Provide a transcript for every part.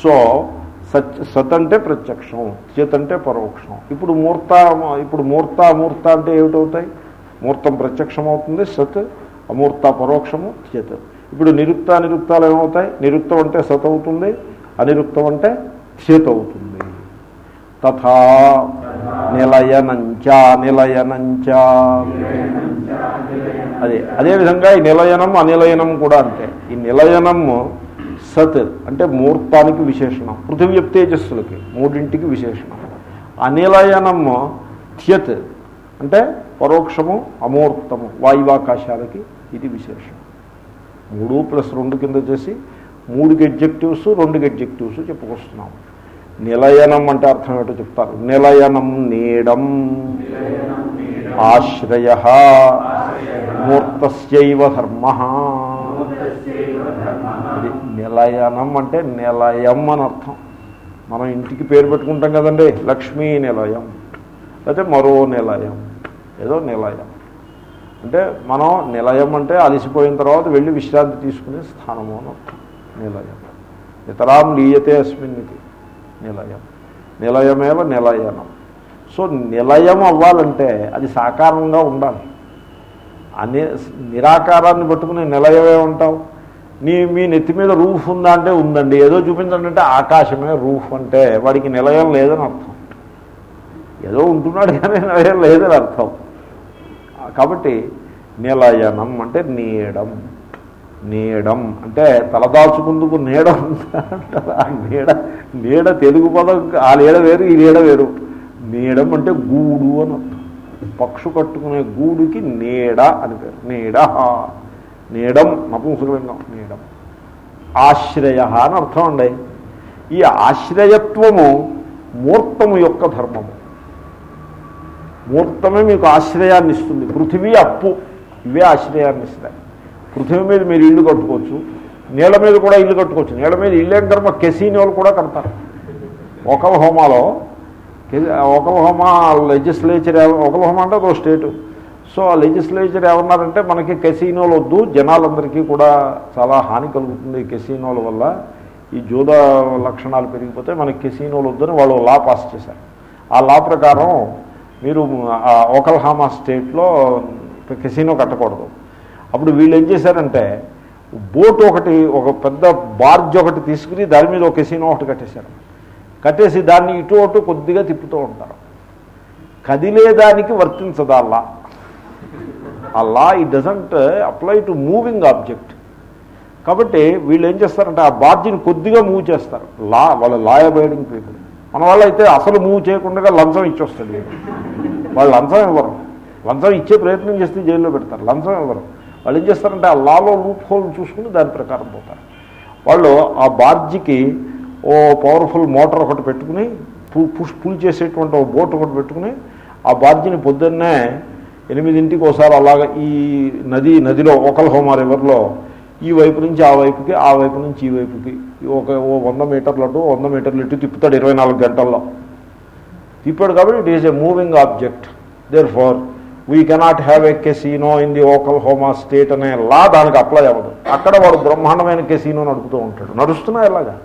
So సత్ సత్ అంటే ప్రత్యక్షం చేత్ అంటే పరోక్షం. ఇప్పుడు మూర్త ఇప్పుడు మూర్త అమూర్త అంటే ఏమిటవుతాయి? మూర్తం ప్రత్యక్షం అవుతుంది సత్ అమూర్త పరోక్షము చేత్. ఇప్పుడు నిరుక్త అనిరుక్తాలు ఏమవుతాయి? నిరుక్తం అంటే సత్ అవుతుంది అనిరుక్తం అంటే చేత్ అవుతుంది. తథా నిలయనంచ నిలయనంచ. అదే అదేవిధంగా ఈ నిలయనం అనిలయనం కూడా అంటే ఈ నిలయనం సత్ అంటే మూర్తానికి విశేషణం. పృథివీ తేజస్సులకి మూడింటికి విశేషణం. అనిలయనం థ్యత్ అంటే పరోక్షము అమూర్తము వాయువాకాశాలకి ఇది విశేషం మూడు ప్లస్ రెండు కింద చేసి మూడుకి ఎడ్జెక్టివ్స్ రెండుకి ఎడ్జెక్టివ్స్ చెప్పుకొస్తున్నాం. నిలయనం అంటే అర్థం ఏంటో చెప్తారు. నిలయనం నీడం. ఆశ్రయ. మూర్తస్యైవ ధర్మ. నిలయనం అంటే నిలయం అని అర్థం. మనం ఇంటికి పేరు పెట్టుకుంటాం కదండి లక్ష్మీ నిలయం. లేకపోతే మరో నిలయం ఏదో నిలయం. అంటే మనం నిలయం అంటే అలసిపోయిన తర్వాత వెళ్ళి విశ్రాంతి తీసుకునే స్థానము అని అర్థం. నిలయం. ఇతరాం లీయతే అస్మిన్నికి నిలయం. నిలయమేవ నిలయనం. సో నిలయం అవ్వాలంటే అది సాకారంగా ఉండాలి. అనే నిరాకారాన్ని పట్టుకుని నిలయమే ఉంటావు. నీ మీ నెత్తి మీద రూఫ్ ఉందా అంటే ఉందండి. ఏదో చూపించండి అంటే ఆకాశమే రూఫ్ అంటే వాడికి నిలయం లేదని అర్థం. ఏదో ఉంటున్నాడు కానీ నిలయం లేదని అర్థం. కాబట్టి నిలయనం అంటే నీడం. నీడం అంటే తలదాచుకుందుకు నీడ అంటారు. ఆ నీడ నీడ తెలుగు పదం ఆ నీడ వేరు ఈ నీడ వేరు. నీడం అంటే గూడు అని అర్థం. పక్షు కట్టుకునే గూడుకి నీడ అని పేరు. నీడ. నీడం నపుంసకలింగం నీడం. ఆశ్రయ అని అర్థం అండి. ఈ ఆశ్రయత్వము మూర్తము యొక్క ధర్మము. మూర్తమే మీకు ఆశ్రయాన్ని ఇస్తుంది. పృథివీ అప్పు ఇవే ఆశ్రయాన్ని ఇస్తాయి. పృథివీ మీద మీరు ఇల్లు కట్టుకోవచ్చు నీళ్ళ మీద కూడా ఇల్లు కట్టుకోవచ్చు. నీళ్ళ మీద ఇల్లు ఏం కర్మ కెసీనోలు కూడా కడతారు. ఒకలహోమాలో ఒకలహోమా లెజిస్లేచర్ ఒకలహోమా అంటే ఒక స్టేటు సో ఆ లెజిస్లేచర్ ఏమన్నారంటే మనకి కెసినోలు వద్దు జనాలందరికీ కూడా చాలా హాని కలుగుతుంది కెసినోల వల్ల. ఈ జూద లక్షణాలు పెరిగిపోతే మనకి కెసినోలు వద్దని వాళ్ళు లా పాస్ చేశారు. ఆ లా ప్రకారం మీరు ఓకల్హామా స్టేట్లో కెసినో కట్టకూడదు. అప్పుడు వీళ్ళు ఏం చేశారంటే బోట్ ఒకటి ఒక పెద్ద బార్జ్ ఒకటి తీసుకుని దాని మీద ఒక కెసినో ఒకటి కట్టేశారు. కట్టేసి దాన్ని ఇటు అటు కొద్దిగా తిప్పుతూ ఉంటారు. కదిలేదానికి వర్తించదు ఆ law it doesn't apply to moving object కాబట్టి వీళ్ళు ఏం చేస్తారంటే ఆ బార్జిని కొద్దిగా మూవ్ చేస్తారు. లా వాళ్ళ లా అబైడింగ్ పీపుల్ మన వాళ్ళు అయితే అసలు మూవ్ చేయకుండా లంచం ఇచ్చొస్తాడు వాళ్ళు లంచం ఇవ్వరు. లంచం ఇచ్చే ప్రయత్నం చేస్తే జైల్లో పెడతారు. లంచం ఇవ్వరు. వాళ్ళు ఏం చేస్తారంటే ఆ లాలో లూప్ హోల్ చూసుకుని దాని ప్రకారం పోతారు. వాళ్ళు ఆ బార్జికి ఓ పవర్ఫుల్ మోటార్ ఒకటి పెట్టుకుని పుష్ పుల్ చేసేటువంటి ఓ బోట్ ఒకటి పెట్టుకుని ఆ బార్జిని పొద్దున్నే ఎనిమిదింటికి ఒకసారి అలాగ ఈ నది నదిలో ఒకల్హోమా రివర్లో ఈ వైపు నుంచి ఆ వైపుకి ఆ వైపు నుంచి ఈ వైపుకి ఒక ఓ వంద మీటర్లు అటు వంద మీటర్లు ఇటు తిప్పుతాడు ఇరవై నాలుగు గంటల్లో. తిప్పాడు కాబట్టి it is a moving object. Therefore we cannot have a casino in the Oklahoma state అనే లా దానికి అప్లై అవ్వదు. అక్కడ వాడు బ్రహ్మాండమైన కెసీనో నడుపుతూ ఉంటాడు. నడుస్తున్నా ఎలాగా?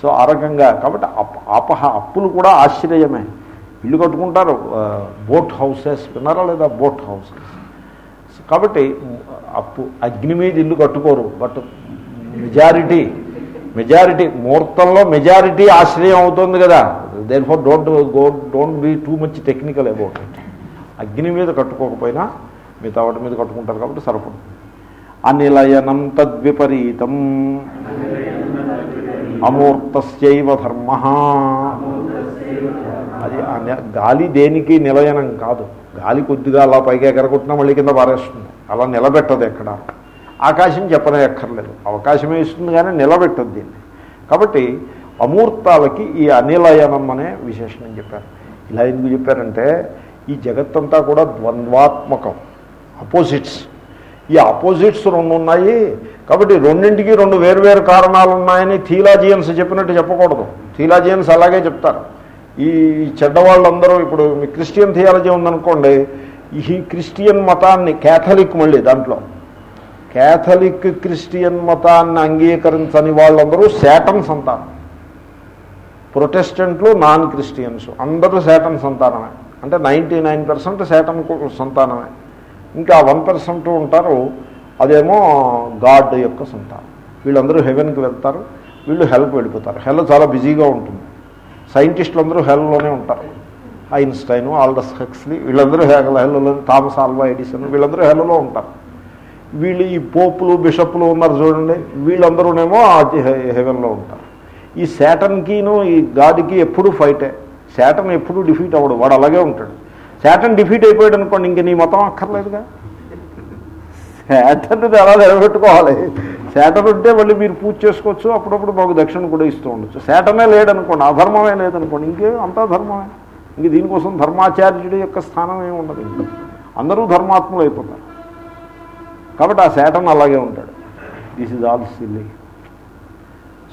సో ఆ రకంగా కాబట్టి అప్ అపహ అప్పులు కూడా ఆశ్చర్యమే. ఇల్లు కట్టుకుంటారు బోట్ హౌసెస్ విన్నారా లేదా బోట్ హౌసెస్? కాబట్టి అప్పు అగ్ని మీద ఇల్లు కట్టుకోరు బట్ మెజారిటీ మెజారిటీ ముహూర్తంలో మెజారిటీ ఆశ్రయం అవుతుంది కదా. Therefore don't go don't be too much technical about it అగ్ని మీద కట్టుకోకపోయినా మిగతా వాటి మీద కట్టుకుంటారు కాబట్టి సరిపడుతుంది. అనిలయనం తద్విపరీతం అమూర్తస్యవ ధర్మ. గాలి దేనికి నిలయనం కాదు. గాలి కొద్దిగా అలా పైకి ఎగరగొట్టినా మళ్ళీ కింద పారేస్తుంది. అలా నిలబెట్టదు ఎక్కడ? ఆకాశం చెప్పనే ఎక్కర్లేదు అవకాశమే ఇస్తుంది కానీ నిలబెట్టదు దీన్ని. కాబట్టి అమూర్తాలకి ఈ అనిలయనం అనే విశేషణం చెప్పారు. ఇలా ఎందుకు చెప్పారంటే ఈ జగత్తంతా కూడా ద్వంద్వాత్మకం. అపోజిట్స్. ఈ అపోజిట్స్ రెండు ఉన్నాయి. కాబట్టి రెండింటికి రెండు వేరువేరు కారణాలు ఉన్నాయని థీలాజియన్స్ చెప్పినట్టు చెప్పకూడదు. థీలాజియన్స్ అలాగే చెప్తారు. ఈ చెడ్డవాళ్ళందరూ ఇప్పుడు మీ క్రిస్టియన్ థియాలజీ ఉందనుకోండి ఈ క్రిస్టియన్ మతాన్ని క్యాథలిక్ మళ్ళీ దాంట్లో. క్యాథలిక్ క్రిస్టియన్ మతాన్ని అంగీకరించని వాళ్ళందరూ శాటన్ సంతానం ప్రొటెస్టెంట్లు నాన్ క్రిస్టియన్స్. అందరూ శాటన్ సంతానమే అంటే నైంటీ నైన్ పర్సెంట్ శాటన్ సంతానమే. ఇంకా వన్ పర్సెంట్ ఉంటారు అదేమో గాడ్ యొక్క సంతానం. వీళ్ళందరూ హెవెన్కి వెళ్తారు వీళ్ళు హెల్ప్ వెళ్ళిపోతారు. హెల్ చాలా బిజీగా ఉంటుంది. సైంటిస్టులు అందరూ హెల్లోనే ఉంటారు. ఐన్స్టైన్ ఆల్డస్ హెక్స్లీ వీళ్ళందరూ హెల్లో థామస్ ఆల్వా ఎడిసన్ వీళ్ళందరూ హెల్లో ఉంటారు. వీళ్ళు ఈ పోపులు బిషప్లు ఉన్నారు చూడండి వీళ్ళందరూనేమో హెవెన్లో ఉంటారు. ఈ శాటన్కిను ఈ గాడికి ఎప్పుడూ ఫైటే. శాటన్ ఎప్పుడు డిఫీట్ అవ్వడు వాడు అలాగే ఉంటాడు. శాటన్ డిఫీట్ అయిపోయాడు అనుకోండి ఇంక నీ మతం అక్కర్లేదుగా. శాటన్ ఎలా నిలబెట్టుకోవాలి? శాటర్ ఉంటే మళ్ళీ మీరు పూజ చేసుకోవచ్చు. అప్పుడప్పుడు మాకు దక్షిణ కూడా ఇస్తూ ఉండొచ్చు. శాటమే లేడనుకోండి అధర్మమే లేదనుకోండి ఇంకే అంతా ధర్మమే ఇంక దీనికోసం ధర్మాచార్యుడి యొక్క స్థానం ఏమి ఉండదు. అందరూ ధర్మాత్ములు అయిపోతారు. కాబట్టి ఆ శాటన్ అలాగే ఉంటాడు. This is all silly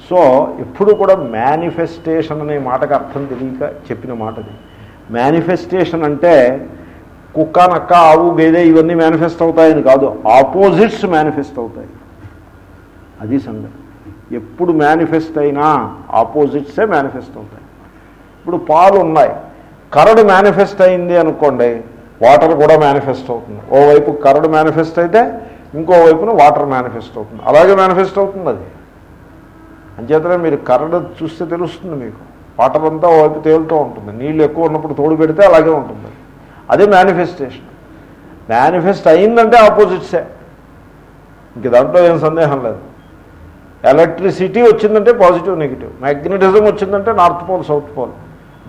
so ఎప్పుడు కూడా మేనిఫెస్టేషన్ అనే మాటకు అర్థం తెలియక చెప్పిన మాటది. మేనిఫెస్టేషన్ అంటే కుక్క నక్క ఆవు గేదె ఇవన్నీ మేనిఫెస్ట్ అవుతాయని కాదు. ఆపోజిట్స్ మేనిఫెస్ట్ అవుతాయి. అది సంగతి. ఎప్పుడు మేనిఫెస్ట్ అయినా ఆపోజిట్సే మేనిఫెస్ట్ అవుతాయి. ఇప్పుడు పాలు ఉన్నాయి. కరడు మేనిఫెస్ట్ అయింది అనుకోండి వాటర్ కూడా మేనిఫెస్ట్ అవుతుంది. ఓవైపు కరడు మేనిఫెస్ట్ అయితే ఇంకోవైపున వాటర్ మేనిఫెస్ట్ అవుతుంది. అలాగే మేనిఫెస్ట్ అవుతుంది అది. అంచేతనే మీరు కరడు చూస్తే తెలుస్తుంది మీకు. వాటర్ అంతా ఓవైపు తేలుతూ ఉంటుంది. నీళ్ళు ఎక్కువ ఉన్నప్పుడు తోడు పెడితే అలాగే ఉంటుంది. అదే మేనిఫెస్టేషన్ మేనిఫెస్ట్ అయిందంటే ఆపోజిట్సే ఇంక దాంట్లో ఏం సందేహం లేదు. ఎలక్ట్రిసిటీ వచ్చిందంటే పాజిటివ్ నెగిటివ్. మ్యాగ్నెటిజం వచ్చిందంటే నార్త్ పోల్ సౌత్ పోల్.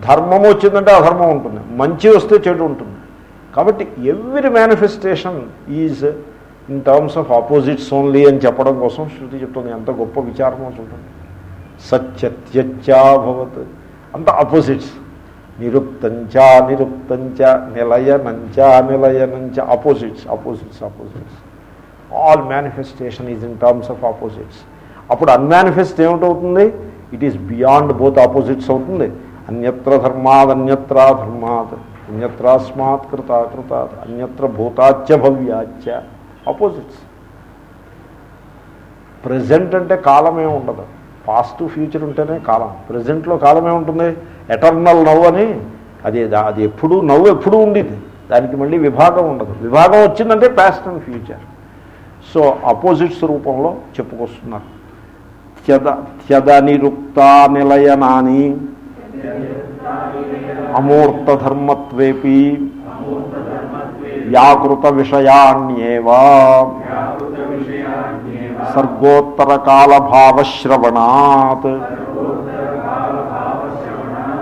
ధర్మం వచ్చిందంటే అధర్మం ఉంటుంది. మంచి వస్తే చెడు ఉంటుంది. కాబట్టి every manifestation is in terms of opposites only అని చెప్పడం కోసం శృతి చెప్తుంది. ఎంత గొప్ప విచారమో చూడండి. సత్యత్యచ్చాభవత్ అంత ఆపోజిట్స్ నిరుక్తంచా నిరుక్తంచ నిలయనంచ నిలయనంచ. Opposites opposites opposites all manifestation is in terms of opposites అప్పుడు unmanifest ఏమిటవుతుంది? It is beyond both opposites అవుతుంది. అన్యత్ర ధర్మాద్ అన్యత్ర ధర్మాత్ అన్యత్రాస్మాత్ కృతా అన్యత్ర భూతాచ్య భవ్యాచ్య. ఆపోజిట్స్ ప్రజెంట్ అంటే కాలమే ఉండదు. పాస్ట్ ఫ్యూచర్ ఉంటేనే కాలం. ప్రజెంట్లో కాలమే ఉంటుంది? ఎటర్నల్ నవ్వు అని అది అది ఎప్పుడు నవ్వు ఎప్పుడు ఉండేది. దానికి మళ్ళీ విభాగం ఉండదు. విభాగం వచ్చిందంటే past and future so opposites రూపంలో చెప్పుకొస్తున్నారు. త్యదనిరుక్త నిలయనాని అమూర్తధర్మత్వేపి వ్యాకృత విషయాణ్యేవా సర్గోత్తరకాలభావశ్రవణాత్.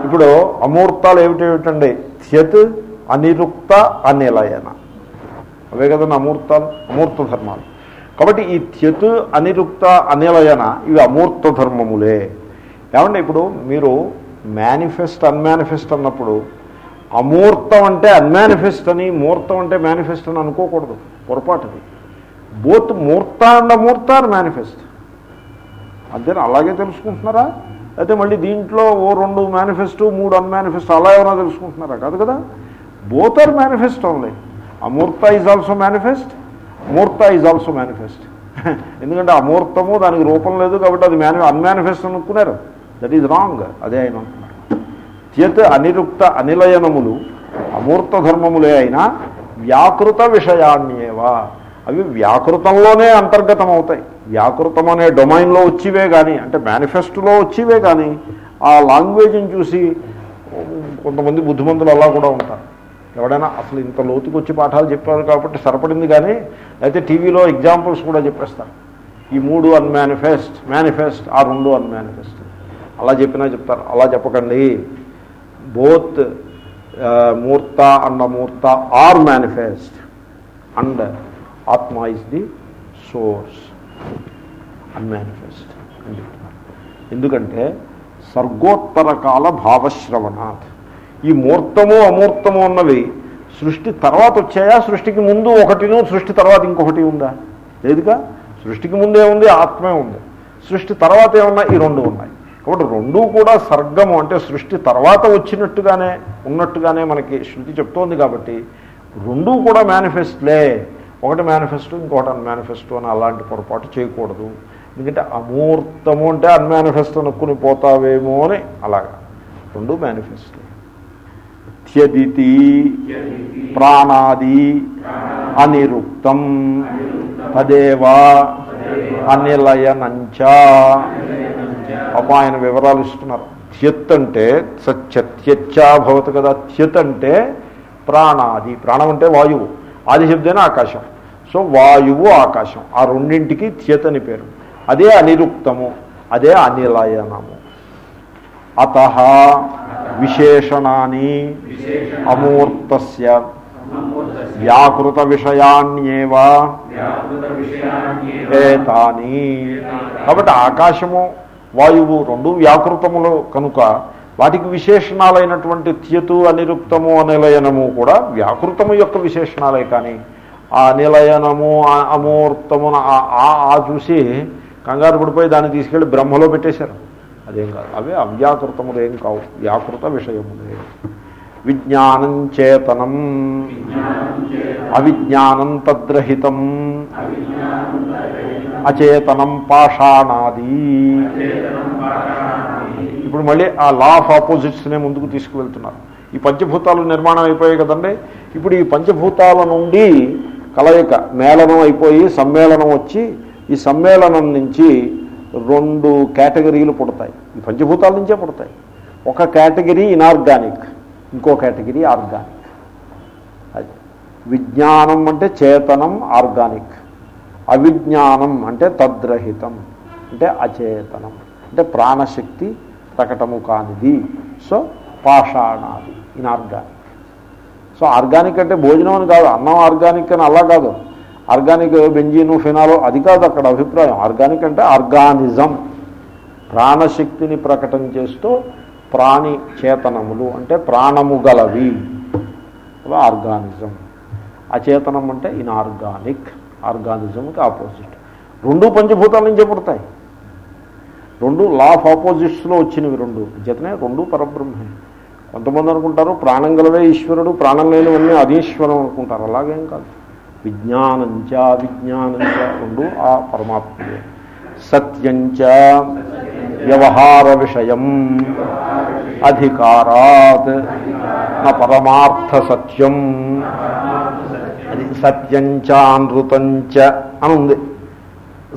ఇప్పుడు అమూర్తాలు ఏమిటేమిటండి త్యత్ అనిరుక్త అనిలయన. అవే కదండి అమూర్తాలు అమూర్త ధర్మాలు కాబట్టి ఈ త్యత్ అనిరుక్త అనిలయన ఇవి అమూర్త ధర్మములే. ఏమంటే ఇప్పుడు మీరు మేనిఫెస్ట్ అన్మానిఫెస్ట్ అన్నప్పుడు అమూర్తం అంటే అన్మానిఫెస్ట్ అని మూర్తం అంటే మేనిఫెస్ట్ అని అనుకోకూడదు. పొరపాటుది బోత్ మూర్త అండ్ అమూర్త అని మేనిఫెస్ట్ అంతేనా అలాగే తెలుసుకుంటున్నారా? అయితే మళ్ళీ దీంట్లో ఓ రెండు మేనిఫెస్టో మూడు అన్మానిఫెస్టో అలా ఏమైనా తెలుసుకుంటున్నారా? కాదు కదా? బోత్ ఆర్ మేనిఫెస్ట్ ఓన్లీ అమూర్త ఈజ్ ఆల్సో మేనిఫెస్ట్ మూర్త ఈజ్ ఆల్సో మేనిఫెస్ట్ ఎందుకంటే అమూర్తము దానికి రూపం లేదు కాబట్టి అది మేని అన్మానిఫెస్ట్ అనుకున్నారు. దట్ ఈజ్ రాంగ్ అదే ఆయన అంటున్నారు అనిరుక్త అనిలయనములు అమూర్త ధర్మములే అయినా వ్యాకృత విషయాన్నేవా అవి వ్యాకృతంలోనే అంతర్గతం అవుతాయి వ్యాకృతం అనే డొమైన్లో వచ్చివే కానీ అంటే మేనిఫెస్టోలో వచ్చివే కానీ ఆ లాంగ్వేజ్ని చూసి కొంతమంది బుద్ధిమంతులు అలా కూడా ఉంటారు. ఎవడైనా అసలు ఇంత లోతుకు వచ్చి పాఠాలు చెప్పారు కాబట్టి సరిపడింది కానీ అయితే టీవీలో ఎగ్జాంపుల్స్ కూడా చెప్పేస్తారు. ఈ మూడు అన్మానిఫెస్ట్ మేనిఫెస్ట్ ఆ రెండు అన్మానిఫెస్ట్ అలా చెప్పినా చెప్తారు. అలా చెప్పకండి. Both Murtha and అమూర్త are manifest and ఆత్మ ఇస్ ది సోర్స్ అన్మానిఫెస్ట్ అని చెప్తున్నారు. ఎందుకంటే సర్గోత్తర కాల భావశ్రవణాత్. ఈ మూర్తము అమూర్తము ఉన్నవి సృష్టి తర్వాత వచ్చాయా? సృష్టికి ముందు ఒకటిను సృష్టి తర్వాత ఇంకొకటి ఉందా? లేదుగా? సృష్టికి ముందే ఉంది ఆత్మే ఉంది. సృష్టి తర్వాత ఏమన్నా? ఈ రెండు ఉన్నాయి. కాబట్టి రెండూ కూడా సర్గము. అంటే సృష్టి తర్వాత వచ్చినట్టుగానే ఉన్నట్టుగానే మనకి శృతి చెప్తోంది కాబట్టి రెండూ కూడా మేనిఫెస్ట్లే ఒకటి మేనిఫెస్టో ఇంకొకటి అన్మానిఫెస్టో అని అలాంటి పొరపాటు చేయకూడదు. ఎందుకంటే అమూర్తము అంటే అన్మానిఫెస్టో నొక్కుని పోతావేమో అని అలాగా. రెండు మేనిఫెస్టో త్యదితి ప్రాణాది అనిరుక్తం. తదేవ అనిలయనంచ. అప్ప ఆయన వివరాలు ఇస్తున్నారు. త్యత్ అంటే సత్యత్యచ్చా భవతు కదా. త్యత్ అంటే ప్రాణాది. ప్రాణం అంటే వాయువు. ఆది శబ్దైన ఆకాశం. సో వాయువు ఆకాశం. ఆ రెండింటికి త్యత్ అని పేరు. అదే అనిరుక్తము. అదే అనిలయనము. అత విశేషణాన్ని అమూర్తస్య వ్యాకృత విషయాన్యేవ ఏతాని. కాబట్టి ఆకాశము వాయువు రెండు వ్యాకృతములు కనుక వాటికి విశేషణాలైనటువంటి త్యతు అనిరుక్తము అనిలయనము కూడా వ్యాకృతము యొక్క విశేషణాలే కానీ ఆ నిలయనము ఆ ఆ- ఆ- ఆ చూసి కంగారు పడిపోయి దాన్ని తీసుకెళ్ళి బ్రహ్మలో పెట్టేశారు. అదేం కాదు. అవే అవ్యాకృతములేం కావు. వ్యాకృత విషయములే. విజ్ఞానం చేతనం. అవిజ్ఞానం తద్రహితం. అచేతనం పాషాణాది. ఇప్పుడు మళ్ళీ ఆ లా ఆఫ్ ఆపోజిట్స్నే ముందుకు తీసుకువెళ్తున్నారు. ఈ పంచభూతాలు నిర్మాణం అయిపోయాయి కదండి. ఇప్పుడు ఈ పంచభూతాల నుండి కలయిక మేళనం అయిపోయి సమ్మేళనం వచ్చి ఈ సమ్మేళనం నుంచి రెండు కేటగిరీలు పుడతాయి. ఈ పంచభూతాల నుంచే పుడతాయి. ఒక కేటగిరీ ఇనార్గానిక్ ఇంకో కేటగిరీ ఆర్గానిక్. అది. విజ్ఞానం అంటే చేతనం ఆర్గానిక్. అవిజ్ఞానం అంటే తద్రహితం అంటే అచేతనం అంటే ప్రాణశక్తి ప్రకటము కానిది. సో పాషాణాది ఇన్ఆర్గానిక్ సో ఆర్గానిక్ అంటే భోజనం అని కాదు అన్నం ఆర్గానిక్ అని అలా కాదు. ఆర్గానిక్ బెంజీను ఫినాలో అది కాదు అక్కడ అభిప్రాయం. ఆర్గానిక్ అంటే ఆర్గానిజం. ప్రాణశక్తిని ప్రకటన చేస్తూ ప్రాణి చేతనములు అంటే ప్రాణము గలవి. ఆర్గానిజం. అచేతనం అంటే ఇన్ఆర్గానిక్ ఆర్గానిజంకి ఆపోజిట్. రెండు పంచభూతాల నుంచే పుడతాయి. రెండు లా ఆఫ్ ఆపోజిట్స్లో వచ్చినవి రెండు. చేతనే రెండు పరబ్రహ్మే. కొంతమంది అనుకుంటారు ప్రాణం గలవే ఈశ్వరుడు ప్రాణం లేనివన్నీ అధీశ్వరం అనుకుంటారు. అలాగేం కాదు. విజ్ఞానంచ విజ్ఞానంచ రెండు ఆ పరమాత్మే సత్యంచ వ్యవహార విషయం. అధికారాత్ నా పరమార్థ సత్యం. అది సత్యంచ అనృతంచ అని ఉంది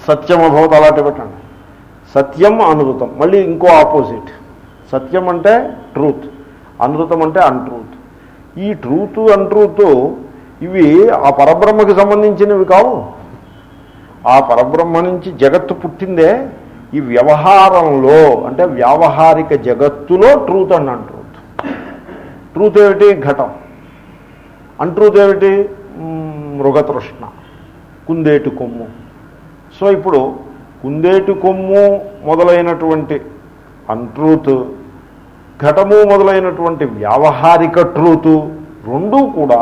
సత్యం అభవత్ అలాంటి పెట్టండి. సత్యం అనృతం. మళ్ళీ ఇంకో ఆపోజిట్. సత్యం అంటే ట్రూత్. అనృతం అంటే అన్ట్రూత్ ఈ ట్రూత్ అన్ట్రూత్ ఇవి ఆ పరబ్రహ్మకి సంబంధించినవి కావు. ఆ పరబ్రహ్మ నుంచి జగత్తు పుట్టిందే ఈ వ్యవహారంలో అంటే వ్యావహారిక జగత్తులో ట్రూత్ అండ్ అంట్రూత్ ట్రూత్ ఏమిటి? ఘటం. అంట్రూత్ ఏమిటి? మృగతృష్ణ. కుందేటి కొమ్ము. సో ఇప్పుడు కుందేటి కొమ్ము మొదలైనటువంటి అంట్రూత్ ఘటము మొదలైనటువంటి వ్యావహారిక ట్రూత్ రెండూ కూడా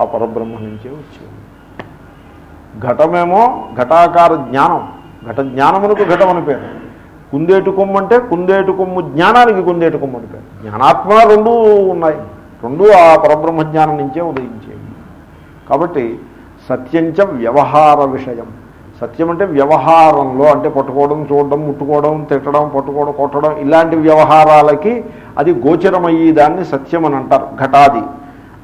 ఆ పరబ్రహ్మ నుంచే వచ్చేది ఘటమేమో ఘటాకార జ్ఞానం. ఘట జ్ఞానమునకు ఘటం అని పేరు. కుందేటు కొమ్ము అంటే కుందేటు కొమ్ము జ్ఞానానికి కుందేటు కొమ్ము అని పేరు. జ్ఞానాత్మ రెండూ ఉన్నాయి. రెండూ ఆ పరబ్రహ్మ జ్ఞానం నుంచే ఉదయించేవి. కాబట్టి సత్యంచ వ్యవహార విషయం. సత్యం అంటే వ్యవహారంలో అంటే పట్టుకోవడం చూడడం ముట్టుకోవడం తిట్టడం పట్టుకోవడం కొట్టడం ఇలాంటి వ్యవహారాలకి అది గోచరమయ్యేదాన్ని సత్యం అని అంటారు. ఘటాది.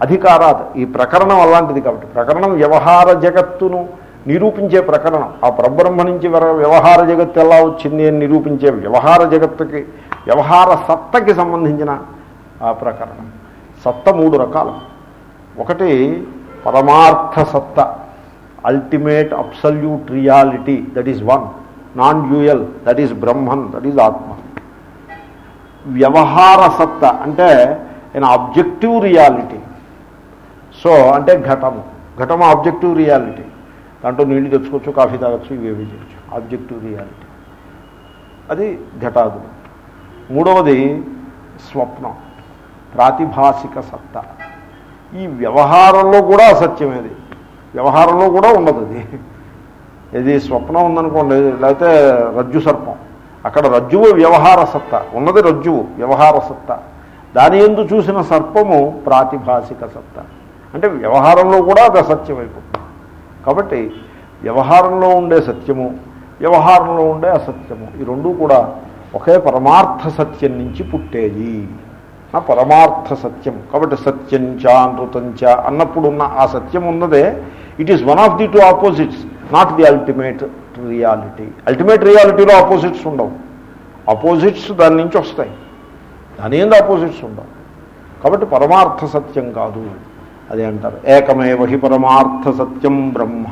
అధికారాత్ ఈ ప్రకరణం అలాంటిది కాబట్టి. ప్రకరణం వ్యవహార జగత్తును నిరూపించే ప్రకరణం. ఆ పరబ్రహ్మ నుంచి వ్యవహార జగత్తు ఎలా వచ్చింది అని నిరూపించే వ్యవహార జగత్తుకి వ్యవహార సత్తకి సంబంధించిన ఆ ప్రకరణం. సత్త మూడు రకాలు. ఒకటి పరమార్థ సత్త ultimate absolute reality that is one non dual that is Brahman that is ఆత్మ. వ్యవహార సత్త అంటే an ఆబ్జెక్టివ్ రియాలిటీ సో అంటే ఘటము ఘటము ఆబ్జెక్టివ్ రియాలిటీ. దాంట్లో నీళ్ళు తెచ్చుకోవచ్చు కాఫీ తాగొచ్చు ఇవేవి చేయొచ్చు. Objective reality. అది ఘటాదు. మూడవది స్వప్నం. ప్రాతిభాసిక సత్త. ఈ వ్యవహారంలో కూడా అసత్యమేది వ్యవహారంలో కూడా ఉండదు అది. ఇది స్వప్నం ఉందనుకోండి లేకపోతే రజ్జు సర్పం. అక్కడ రజ్జువు వ్యవహార సత్త. ఉన్నది రజ్జువు వ్యవహార సత్త. దాని ఎందు చూసిన సర్పము ప్రాతిభాసిక సత్తా. అంటే వ్యవహారంలో కూడా అది అసత్యం అయిపోతుంది కాబట్టి వ్యవహారంలో ఉండే సత్యము వ్యవహారంలో ఉండే అసత్యము ఈ రెండూ కూడా ఒకే పరమార్థ సత్యం నుంచి పుట్టేది ఆ పరమార్థ సత్యం. కాబట్టి సత్యంచ నృతంచ అన్నప్పుడు ఉన్న ఆ సత్యం ఉన్నదే. It is one of the two opposites not the ultimate reality ultimate రియాలిటీలో ఆపోజిట్స్ ఉండవు. ఆపోజిట్స్ దాని నుంచి వస్తాయి. దాని ఏంది ఆపోజిట్స్ ఉండవు. కాబట్టి పరమార్థ సత్యం కాదు. అదే అంటారు. ఏకమేవ హి పరమార్థ సత్యం బ్రహ్మ.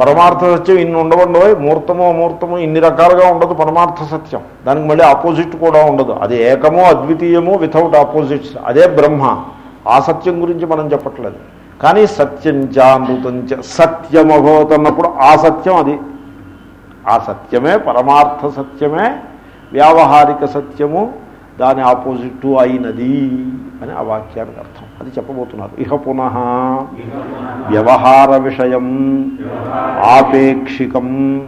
పరమార్థ సత్యం ఇన్ని ఉండవండో మూర్తము అమూర్తము ఇన్ని రకాలుగా ఉండదు పరమార్థ సత్యం. దానికి మళ్ళీ ఆపోజిట్ కూడా ఉండదు. అది ఏకము అద్వితీయము వితౌట్ ఆపోజిట్స్. అదే బ్రహ్మ. ఆ సత్యం గురించి మనం చెప్పట్లేదు. కానీ సత్యం చానుతంచ సత్యం అభవత్ అన్నప్పుడు ఆ సత్యం అది. ఆ సత్యమే పరమార్థ సత్యమే వ్యావహారిక సత్యము దాని ఆపోజిట్ అయినది అని ఆ వాక్యానికి అర్థం. అది చెప్పబోతున్నారు. ఇహ పునః వ్యవహార విషయం ఆపేక్షికం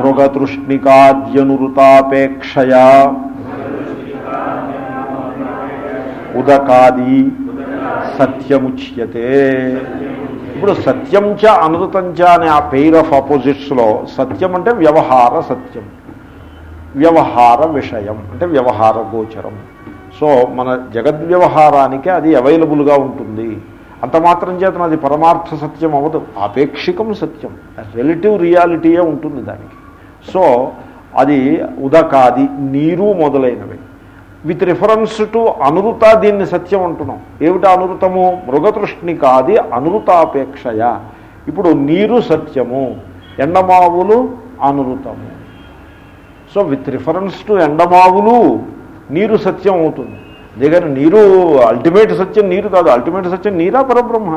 మృగతృష్ణికాద్యనురుతాపేక్షయ ఉదకాది సత్యముచ్యతే. ఇప్పుడు సత్యం చ అనృతం చ అనే ఆ పెయిర్ ఆఫ్ ఆపోజిట్స్లో సత్యం అంటే వ్యవహార సత్యం. వ్యవహార విషయం అంటే వ్యవహార గోచరం. సో మన జగద్వ్యవహారానికి అది అవైలబుల్గా ఉంటుంది. అంత మాత్రం చేతన అది పరమార్థ సత్యం అవ్వదు. ఆపేక్షికం సత్యం. రిలేటివ్ రియాలిటీయే ఉంటుంది దానికి. సో అది ఉదకాది నీరు మొదలైనవి. విత్ రిఫరెన్స్ టు అనురుత దీన్ని సత్యం అంటున్నాం. ఏమిటి అనురుతము? మృగతృష్ణికాది అనురుతాపేక్షయ. ఇప్పుడు నీరు సత్యము ఎండమావులు అనురుతము. సో విత్ రిఫరెన్స్ టు ఎండమావులు నీరు సత్యం అవుతుంది. అంతేగాని నీరు అల్టిమేట్ సత్యం నీరు కాదు. అల్టిమేట్ సత్యం నీరా? పరబ్రహ్మ.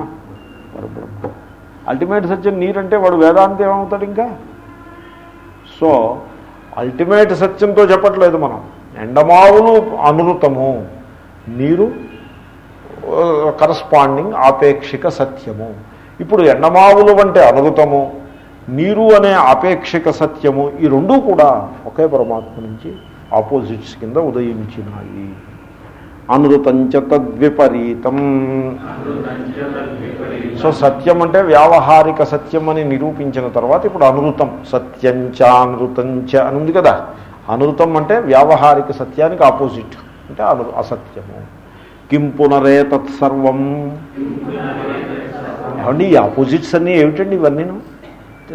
పరబ్రహ్మ. అల్టిమేట్ సత్యం నీరంటే వాడు వేదాంతం ఏమవుతాడు ఇంకా? సో అల్టిమేట్ సత్యంతో చెప్పట్లేదు మనం. ఎండమావులు అనృతము నీరు uh, కరస్పాండింగ్ ఆపేక్షిక సత్యము. ఇప్పుడు ఎండమావులు అంటే అనృతము నీరు అనే ఆపేక్షిక సత్యము ఈ రెండూ కూడా ఒకే పరమాత్మ నుంచి ఆపోజిట్స్ కింద ఉదయించినాయి. అనృతంచ తద్విపరీతం. సో సత్యం అంటే వ్యావహారిక సత్యం అని నిరూపించిన తర్వాత ఇప్పుడు అనృతం సత్యంచ అనృతంచ అని ఉంది కదా. అనృతం అంటే వ్యావహారిక సత్యానికి ఆపోజిట్. అంటే అను అసత్యము. కిం పునరే తత్సర్వం. ఏమండి ఈ ఆపోజిట్స్ అన్నీ ఏమిటండి ఇవన్నీను?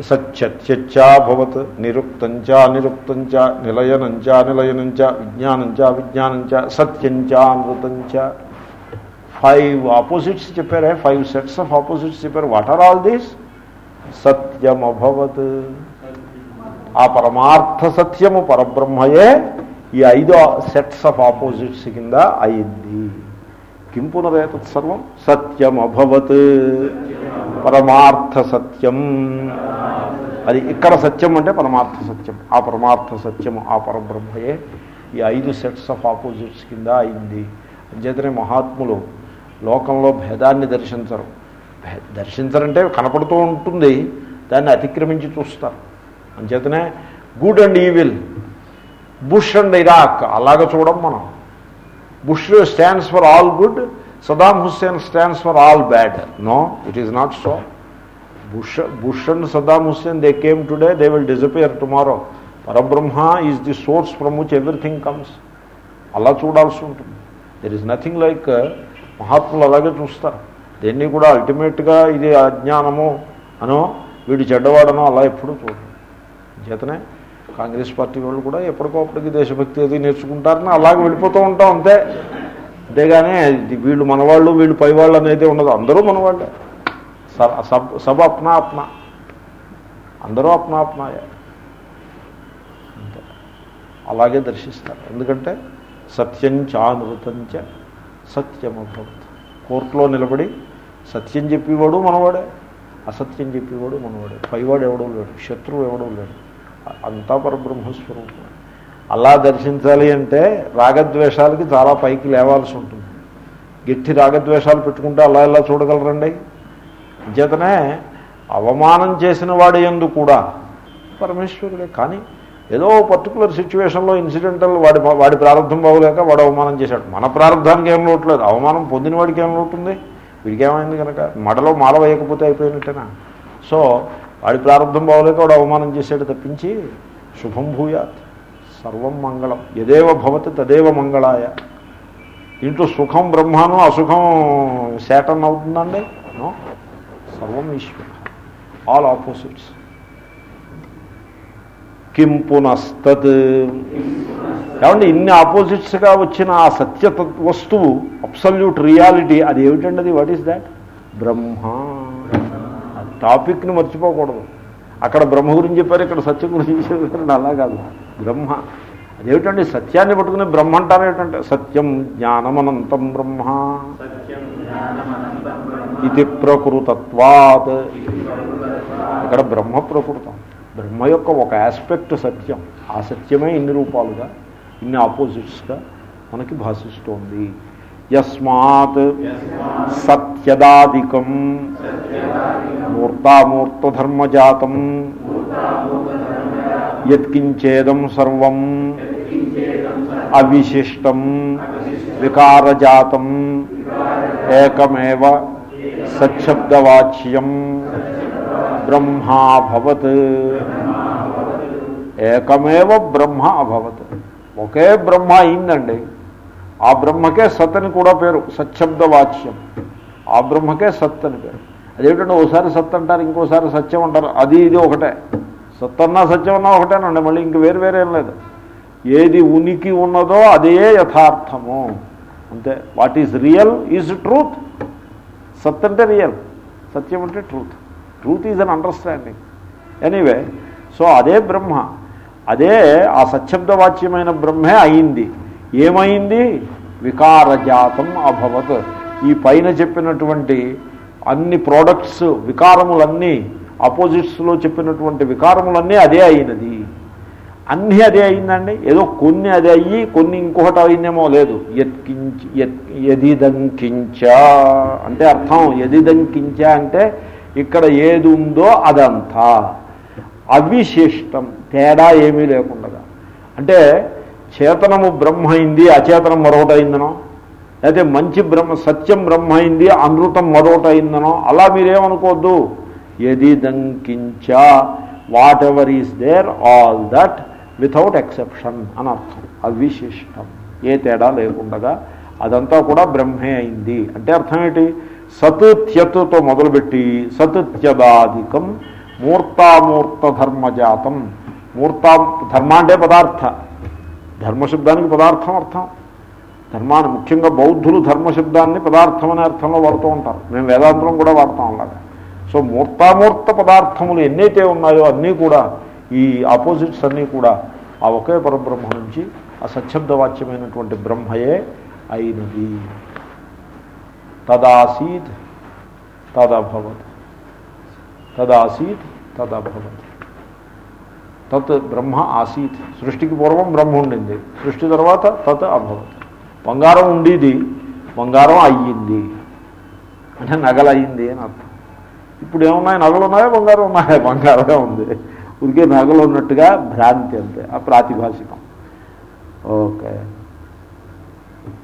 సత్యత్యచ్చాభవత్ నిరుక్తంచ నిరుక్తంచ నిలయనంచ నిలయనంచ విజ్ఞానంచ విజ్ఞానంచ సత్యంచ అనృతంచ ఫైవ్ ఆపోజిట్స్ చెప్పారే ఫైవ్ సెట్స్ ఆఫ్ ఆపోజిట్స్ చెప్పారు. వాట్ ఆర్ ఆల్ దీస్ సత్యమభవత్ ఆ పరమార్థ సత్యము పరబ్రహ్మయే ఈ ఐదు సెట్స్ ఆఫ్ ఆపోజిట్స్ కింద అయింది. కిం పునరేతత్ సర్వం సత్యమభవత్ పరమార్థ సత్యం అది ఇక్కడ సత్యం అంటే పరమార్థ సత్యం ఆ పరమార్థ సత్యం ఆ పరబ్రహ్మయే ఈ ఐదు సెట్స్ ఆఫ్ ఆపోజిట్స్ కింద అయింది. అంచేతనే మహాత్ములు లోకంలో భేదాన్ని దర్శించరు. భే- దర్శించరంటే కనపడుతూ ఉంటుంది దాన్ని అతిక్రమించి చూస్తారు. అంచేతనే good and evil Bush and Iraq అలాగ చూడం మనం. Bush stands for all good Saddam Hussein stands for all bad no it is not so Bush Bush and Saddam Hussein they came today they will disappear tomorrow Parabrahma is the source from which everything comes అలా చూడాల్సి ఉంటుంది. There is nothing like మహాత్ములు అలాగే చూస్తారు. దేన్ని కూడా అల్టిమేట్గా ఇది అజ్ఞానము అనో వీడు చెడ్డవాడనో అలా ఎప్పుడూ చూడరు. చేతనే? కాంగ్రెస్ పార్టీ వాళ్ళు కూడా ఎప్పటికోప్పటికి దేశభక్తి అది నేర్చుకుంటారని అలాగే వెళ్ళిపోతూ ఉంటాం అంతే. అంతేగానే వీళ్ళు మనవాళ్ళు వీళ్ళు పైవాళ్ళు అనేది ఉండదు. అందరూ మనవాళ్ళే. స- సబ్ సబ్ అప్నా అప్నా. అందరూ అప్నా అప్నాయే. అంతే. అలాగే దర్శిస్తారు. ఎందుకంటే సత్యం చానృతంచ సత్యమభవత్. కోర్టులో నిలబడి సత్యం చెప్పేవాడు మనవాడే. అసత్యం చెప్పేవాడు మనవాడే. పైవాడు ఎవడో లేడు. శత్రువు ఎవడో లేడు. అంతా పరబ్రహ్మస్వరూపం అలా దర్శించాలి అంటే రాగద్వేషాలకి చాలా పైకి లేవాల్సి ఉంటుంది. గట్టి రాగద్వేషాలు పెట్టుకుంటే అలా ఇలా చూడగలరండి? చేతనే అవమానం చేసిన వాడి ఎందు కూడా పరమేశ్వరుడే. కానీ ఏదో పర్టికులర్ సిచ్యువేషన్లో ఇన్సిడెంటల్ వాడి వాడి ప్రారంభం బాగోలేక వాడు అవమానం చేశాడు. మన ప్రారంభానికి ఏం లోట్లేదు. అవమానం పొందిన వాడికి ఏం లోటుంది? వీడికి ఏమైంది కనుక మడలో మాల వేయకపోతే అయిపోయినట్టేనా? సో వాడి ప్రారంభం బాగోలేక వాడు అవమానం చేశాడు తప్పించి శుభం భూయాత్ సర్వం మంగళం. యదేవ భవతి తదేవ మంగళాయ. దీంట్లో సుఖం బ్రహ్మాను అసుఖం శాటన్ అవుతుందండి? సర్వం ఈశ్వర. All opposites. కిం పునస్తత్ ఏమంటే ఇన్ని ఆపోజిట్స్గా వచ్చిన ఆ సత్య వస్తువు అబ్సల్యూట్ రియాలిటీ అది ఏమిటండి అది? What is that? బ్రహ్మ. టాపిక్ని మర్చిపోకూడదు. అక్కడ బ్రహ్మ గురించి చెప్పారు ఇక్కడ సత్యం గురించి చెప్పారు అలా కాదు. బ్రహ్మ. అదేమిటండి? సత్యాన్ని పట్టుకుని బ్రహ్మ అంటారు ఏమిటంటే సత్యం జ్ఞానమనంతం బ్రహ్మ. ఇది ప్రకృతత్వాత్. ఇక్కడ బ్రహ్మ ప్రకృతం. బ్రహ్మ యొక్క ఒక ఆస్పెక్ట్ సత్యం. ఆ సత్యమే ఇన్ని రూపాలుగా ఇన్ని ఆపోజిట్స్గా మనకి భాషిస్తోంది. యస్మాత్ సత్యదాదికం మూర్తామూర్తధర్మజాతం యత్కించేదం సర్వం అవిశిష్టం వికారజాతం ఏకమేవ సచ్చబ్దవాచ్యం బ్రహ్మాభవత్ ఏకమేవ బ్రహ్మ అభవత్ ఒకే బ్రహ్మ అయిందండి. ఆ బ్రహ్మకే సత్ అని కూడా పేరు సచ్చబ్దవాచ్యం. ఆ బ్రహ్మకే సత్ అని పేరు. అదేమిటంటే ఓసారి సత్ అంటారు ఇంకోసారి సత్యం అంటారు. అది ఇది ఒకటే. సత్ అన్నా సత్యం అన్నా ఒకటేనండి మళ్ళీ ఇంక వేరు వేరేం లేదు. ఏది ఉనికి ఉన్నదో అదే యథార్థము. అంతే. What is real is truth. సత్ అంటే రియల్. సత్యం అంటే truth. Truth is un understanding. Anyway so అదే బ్రహ్మ. అదే ఆ సత్శబ్దవాచ్యమైన బ్రహ్మే అయింది. ఏమైంది? వికారజాతం అభవత్. ఈ పైన చెప్పినటువంటి అన్ని ప్రోడక్ట్స్ వికారములన్నీ ఆపోజిట్స్లో చెప్పినటువంటి వికారములన్నీ అదే అయినది. అన్నీ అదే అయిందండి? ఏదో కొన్ని అదే అయ్యి కొన్ని ఇంకొకటి అయిందేమో లేదు. యత్కించ యదిదంకించ అంటే అర్థం ఎదిదంకించ అంటే ఇక్కడ ఏది ఉందో అదంతా. అవిశిష్టం తేడా ఏమీ లేకుండా. అంటే చేతనము బ్రహ్మ అయింది అచేతనం మరొకటైందనో? అయిందనో లేకపోతే మంచి బ్రహ్మ సత్యం బ్రహ్మ అయింది అనృతం మరొకటైందనో? అయిందనో అలా మీరేమనుకోవద్దు. యదిదంకించ whatever is there all that without exception అని అర్థం. అవిశిష్టం ఏ తేడా లేకుండగా అదంతా కూడా బ్రహ్మే అయింది. అంటే అర్థం ఏంటి? సత్ మొదలుపెట్టి సత్ త్యదాధికం మూర్తామూర్త ధర్మజాతం మూర్తా ధర్మ అంటే పదార్థ. ధర్మశబ్దానికి పదార్థం అర్థం. ధర్మాన్ని ముఖ్యంగా బౌద్ధులు ధర్మశబ్దాన్ని పదార్థం అనే అర్థంలో వాడుతూ ఉంటారు. మేము వేదాంతం కూడా వాడతాం అలాగా. సో మూర్తామూర్త పదార్థములు ఎన్నైతే ఉన్నాయో అన్నీ కూడా ఈ ఆపోజిట్స్ అన్నీ కూడా ఆ ఒకే పరబ్రహ్మ నుంచి ఆ సత్శబ్దవాచ్యమైనటువంటి బ్రహ్మయే అయినది. తదాసీత్ తదభవత్. తదాసీత్ తదభవత్. తత్ బ్రహ్మ ఆసీత్. సృష్టికి పూర్వం బ్రహ్మ ఉండింది. సృష్టి తర్వాత తత్ అభవత్. బంగారం ఉండేది బంగారం అయ్యింది. అంటే నగలు అయ్యింది అని అర్థం. ఇప్పుడు ఏమున్నాయి? నగలు ఉన్నాయా? బంగారం ఉన్నాయా? బంగారమే ఉంది. ఉరికే నగలు ఉన్నట్టుగా భ్రాంతి అంతే. ఆ ప్రాతిభాషికం ఓకే.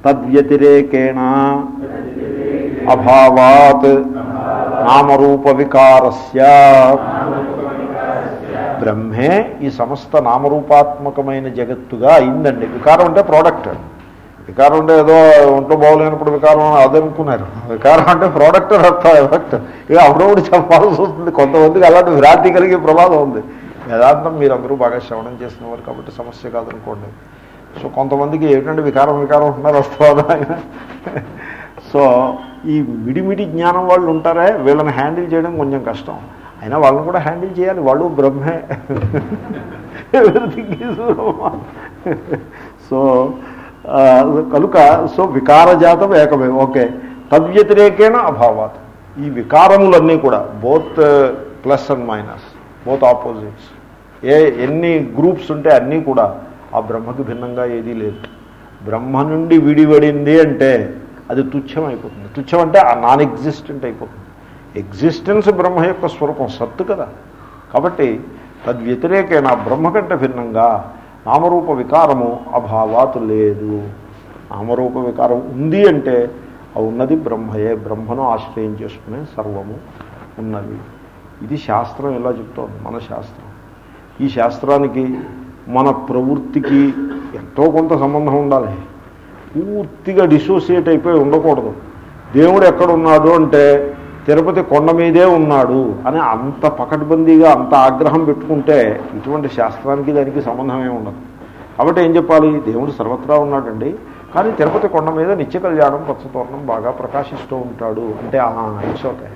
తద్వ్యతిరేకేణ అభావాత్. నామరూప వికారస్య. బ్రహ్మే ఈ సమస్త నామరూపాత్మకమైన జగత్తుగా అయిందండి. వికారం అంటే ప్రోడక్ట్ వికారం అంటే ఏదో ఒంట్లో బాగోలేనప్పుడు వికారం అదనుకున్నారు వికారం అంటే ప్రోడక్ట్ అర్థం ఎఫెక్ట్ ఇక అప్పుడప్పుడు చెప్పాల్సి వస్తుంది. కొంతమందికి అలాంటి భ్రాంతి కలిగే ప్రమాదం ఉంది. వేదాంతం మీరందరూ బాగా శ్రవణం చేస్తున్నవారు కాబట్టి సమస్య కాదనుకోండి. సో కొంతమందికి ఏమిటంటే వికారం వికారం ఉంటున్నారు వస్తుందా ఆయన. సో ఈ మిడిమిడి జ్ఞానం వాళ్ళు ఉంటారే వీళ్ళని హ్యాండిల్ చేయడం కొంచెం కష్టం. అయినా వాళ్ళని కూడా హ్యాండిల్ చేయాలి. వాళ్ళు బ్రహ్మే. ఎవ్రీథింగ్ ఈజ్ సో కనుక సో వికారజాతం ఏకమే. ఓకే. తద్వ్యతిరేకేణ అభావాత్. ఈ వికారములన్నీ కూడా both plus and minus both opposites ఏ ఎన్ని గ్రూప్స్ ఉంటే అన్నీ కూడా ఆ బ్రహ్మకు భిన్నంగా ఏదీ లేదు. బ్రహ్మ నుండి విడివడింది అంటే అది తుచ్చం అయిపోతుంది తుచ్చం అంటే ఆ నాన్ ఎగ్జిస్టెంట్ అయిపోతుంది. ఎగ్జిస్టెన్స్ బ్రహ్మ యొక్క స్వరూపం సత్తు కదా. కాబట్టి తద్వ్యతిరేకేణ బ్రహ్మ కంటే భిన్నంగా నామరూప వికారము అభావాత్ లేదు. నామరూప వికారం ఉంది అంటే ఆ ఉన్నది బ్రహ్మయే బ్రహ్మను ఆశ్రయం చేసుకునే సర్వము ఉన్నది. ఇది శాస్త్రం ఎలా చెప్తోంది మన శాస్త్రం. ఈ శాస్త్రానికి మన ప్రవృత్తికి ఎంతో కొంత సంబంధం ఉండాలి. పూర్తిగా డిసోసియేట్ అయిపోయి ఉండకూడదు. దేవుడు ఎక్కడున్నాడు అంటే తిరుపతి కొండ మీదే ఉన్నాడు అని అంత పకడ్బందీగా అంత ఆగ్రహం పెట్టుకుంటే ఇటువంటి శాస్త్రానికి దానికి సంబంధమే ఉండదు. కాబట్టి ఏం చెప్పాలి? దేవుడు సర్వత్రా ఉన్నాడండి. కానీ తిరుపతి కొండ మీద నిత్య కళ్యాణం పచ్చతోరణం బాగా ప్రకాశిస్తూ ఉంటాడు. అంటే it's okay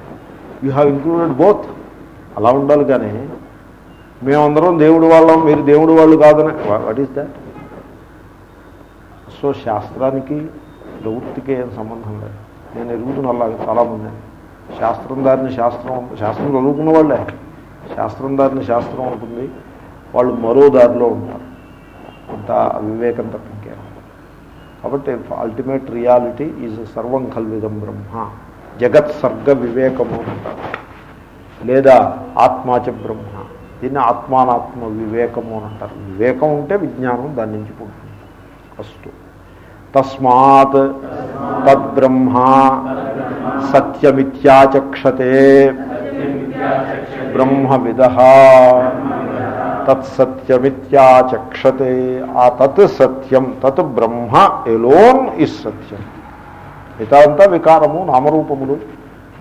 you have included both అలా ఉండాలి కానీ మేమందరం దేవుడు వాళ్ళం మీరు దేవుడు వాళ్ళు కాదని. వాట్ ఈస్ దాట్ సో శాస్త్రానికి ప్రవృత్తికి ఏం సంబంధం లేదు. నేను ఎరుగుతున్న అలాగే చాలామంది శాస్త్రం దారిని శాస్త్రం శాస్త్రం చదువుకున్న వాళ్ళే. శాస్త్రం దారిని శాస్త్రం ఉంటుంది వాళ్ళు మరో దారిలో ఉంటారు అంత వివేకం తప్పింకే కాబట్టి అల్టిమేట్ రియాలిటీ ఈజ్ సర్వం కల్విదం బ్రహ్మ జగత్ సర్గ వివేకము అంటారు. లేదా ఆత్మాచ బ్రహ్మ. దీన్ని ఆత్మానాత్మ వివేకము అని అంటారు. వివేకం ఉంటే విజ్ఞానం దాని నుంచి పుడుతుంది. ఫస్ట్ తస్మాత్ తద్బ్రహ్మ సత్యమిత్యాచక్షతే బ్రహ్మవిద. తత్సత్యమిత్యాచక్షతే ఆ తత్ సత్యం తత్ బ్రహ్మ ఎలోన్ ఇస్ సత్యం. మిగతాంతా వికారము నామరూపములు.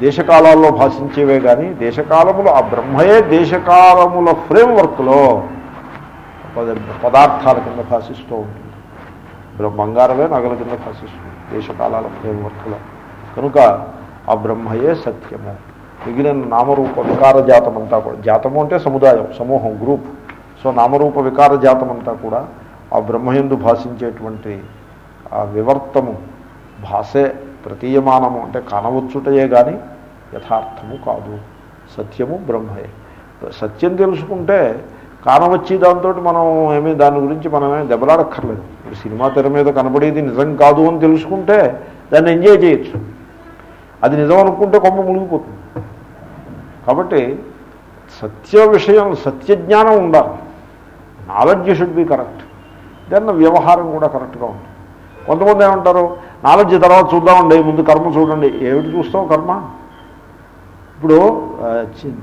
దేశకాలాల్లో భాషించేవే కానీ దేశకాలములు ఆ బ్రహ్మయే దేశకాలముల ఫ్రేమ్వర్క్లో పదార్థాల కింద భాషిస్తూ ఉంటుంది. బంగారమే నగల కింద భాషిస్తుంది దేశకాలాల ఫ్రేమ్వర్క్లో. కనుక ఆ బ్రహ్మయే సత్యము. మిగిలిన నామరూప వికార జాతం అంతా కూడా జాతము అంటే సముదాయం సమూహం గ్రూప్. సో నామరూప వికార జాతం అంతా కూడా ఆ బ్రహ్మయందు భాషించేటువంటి ఆ వివర్తము భాషే ప్రతీయమానము అంటే కనవచ్చుటయే కానీ యథార్థము కాదు. సత్యము బ్రహ్మయే. సత్యం తెలుసుకుంటే కానవచ్చి దాంతో మనం ఏమీ దాని గురించి మనమే దెబ్బలాడక్కర్లేదు. ఇప్పుడు సినిమా తెర మీద కనబడేది నిజం కాదు అని తెలుసుకుంటే దాన్ని ఎంజాయ్ చేయొచ్చు. అది నిజం అనుకుంటే కొమ్మ మునిగిపోతుంది. కాబట్టి సత్య విషయం సత్యజ్ఞానం ఉండాలి. Knowledge should be correct then వ్యవహారం కూడా కరెక్ట్గా ఉంటుంది. కొంతమంది ఏమంటారు నాలెడ్జ్ తర్వాత చూద్దామండి ముందు కర్మ చూడండి. ఏమిటి చూస్తావు కర్మ? ఇప్పుడు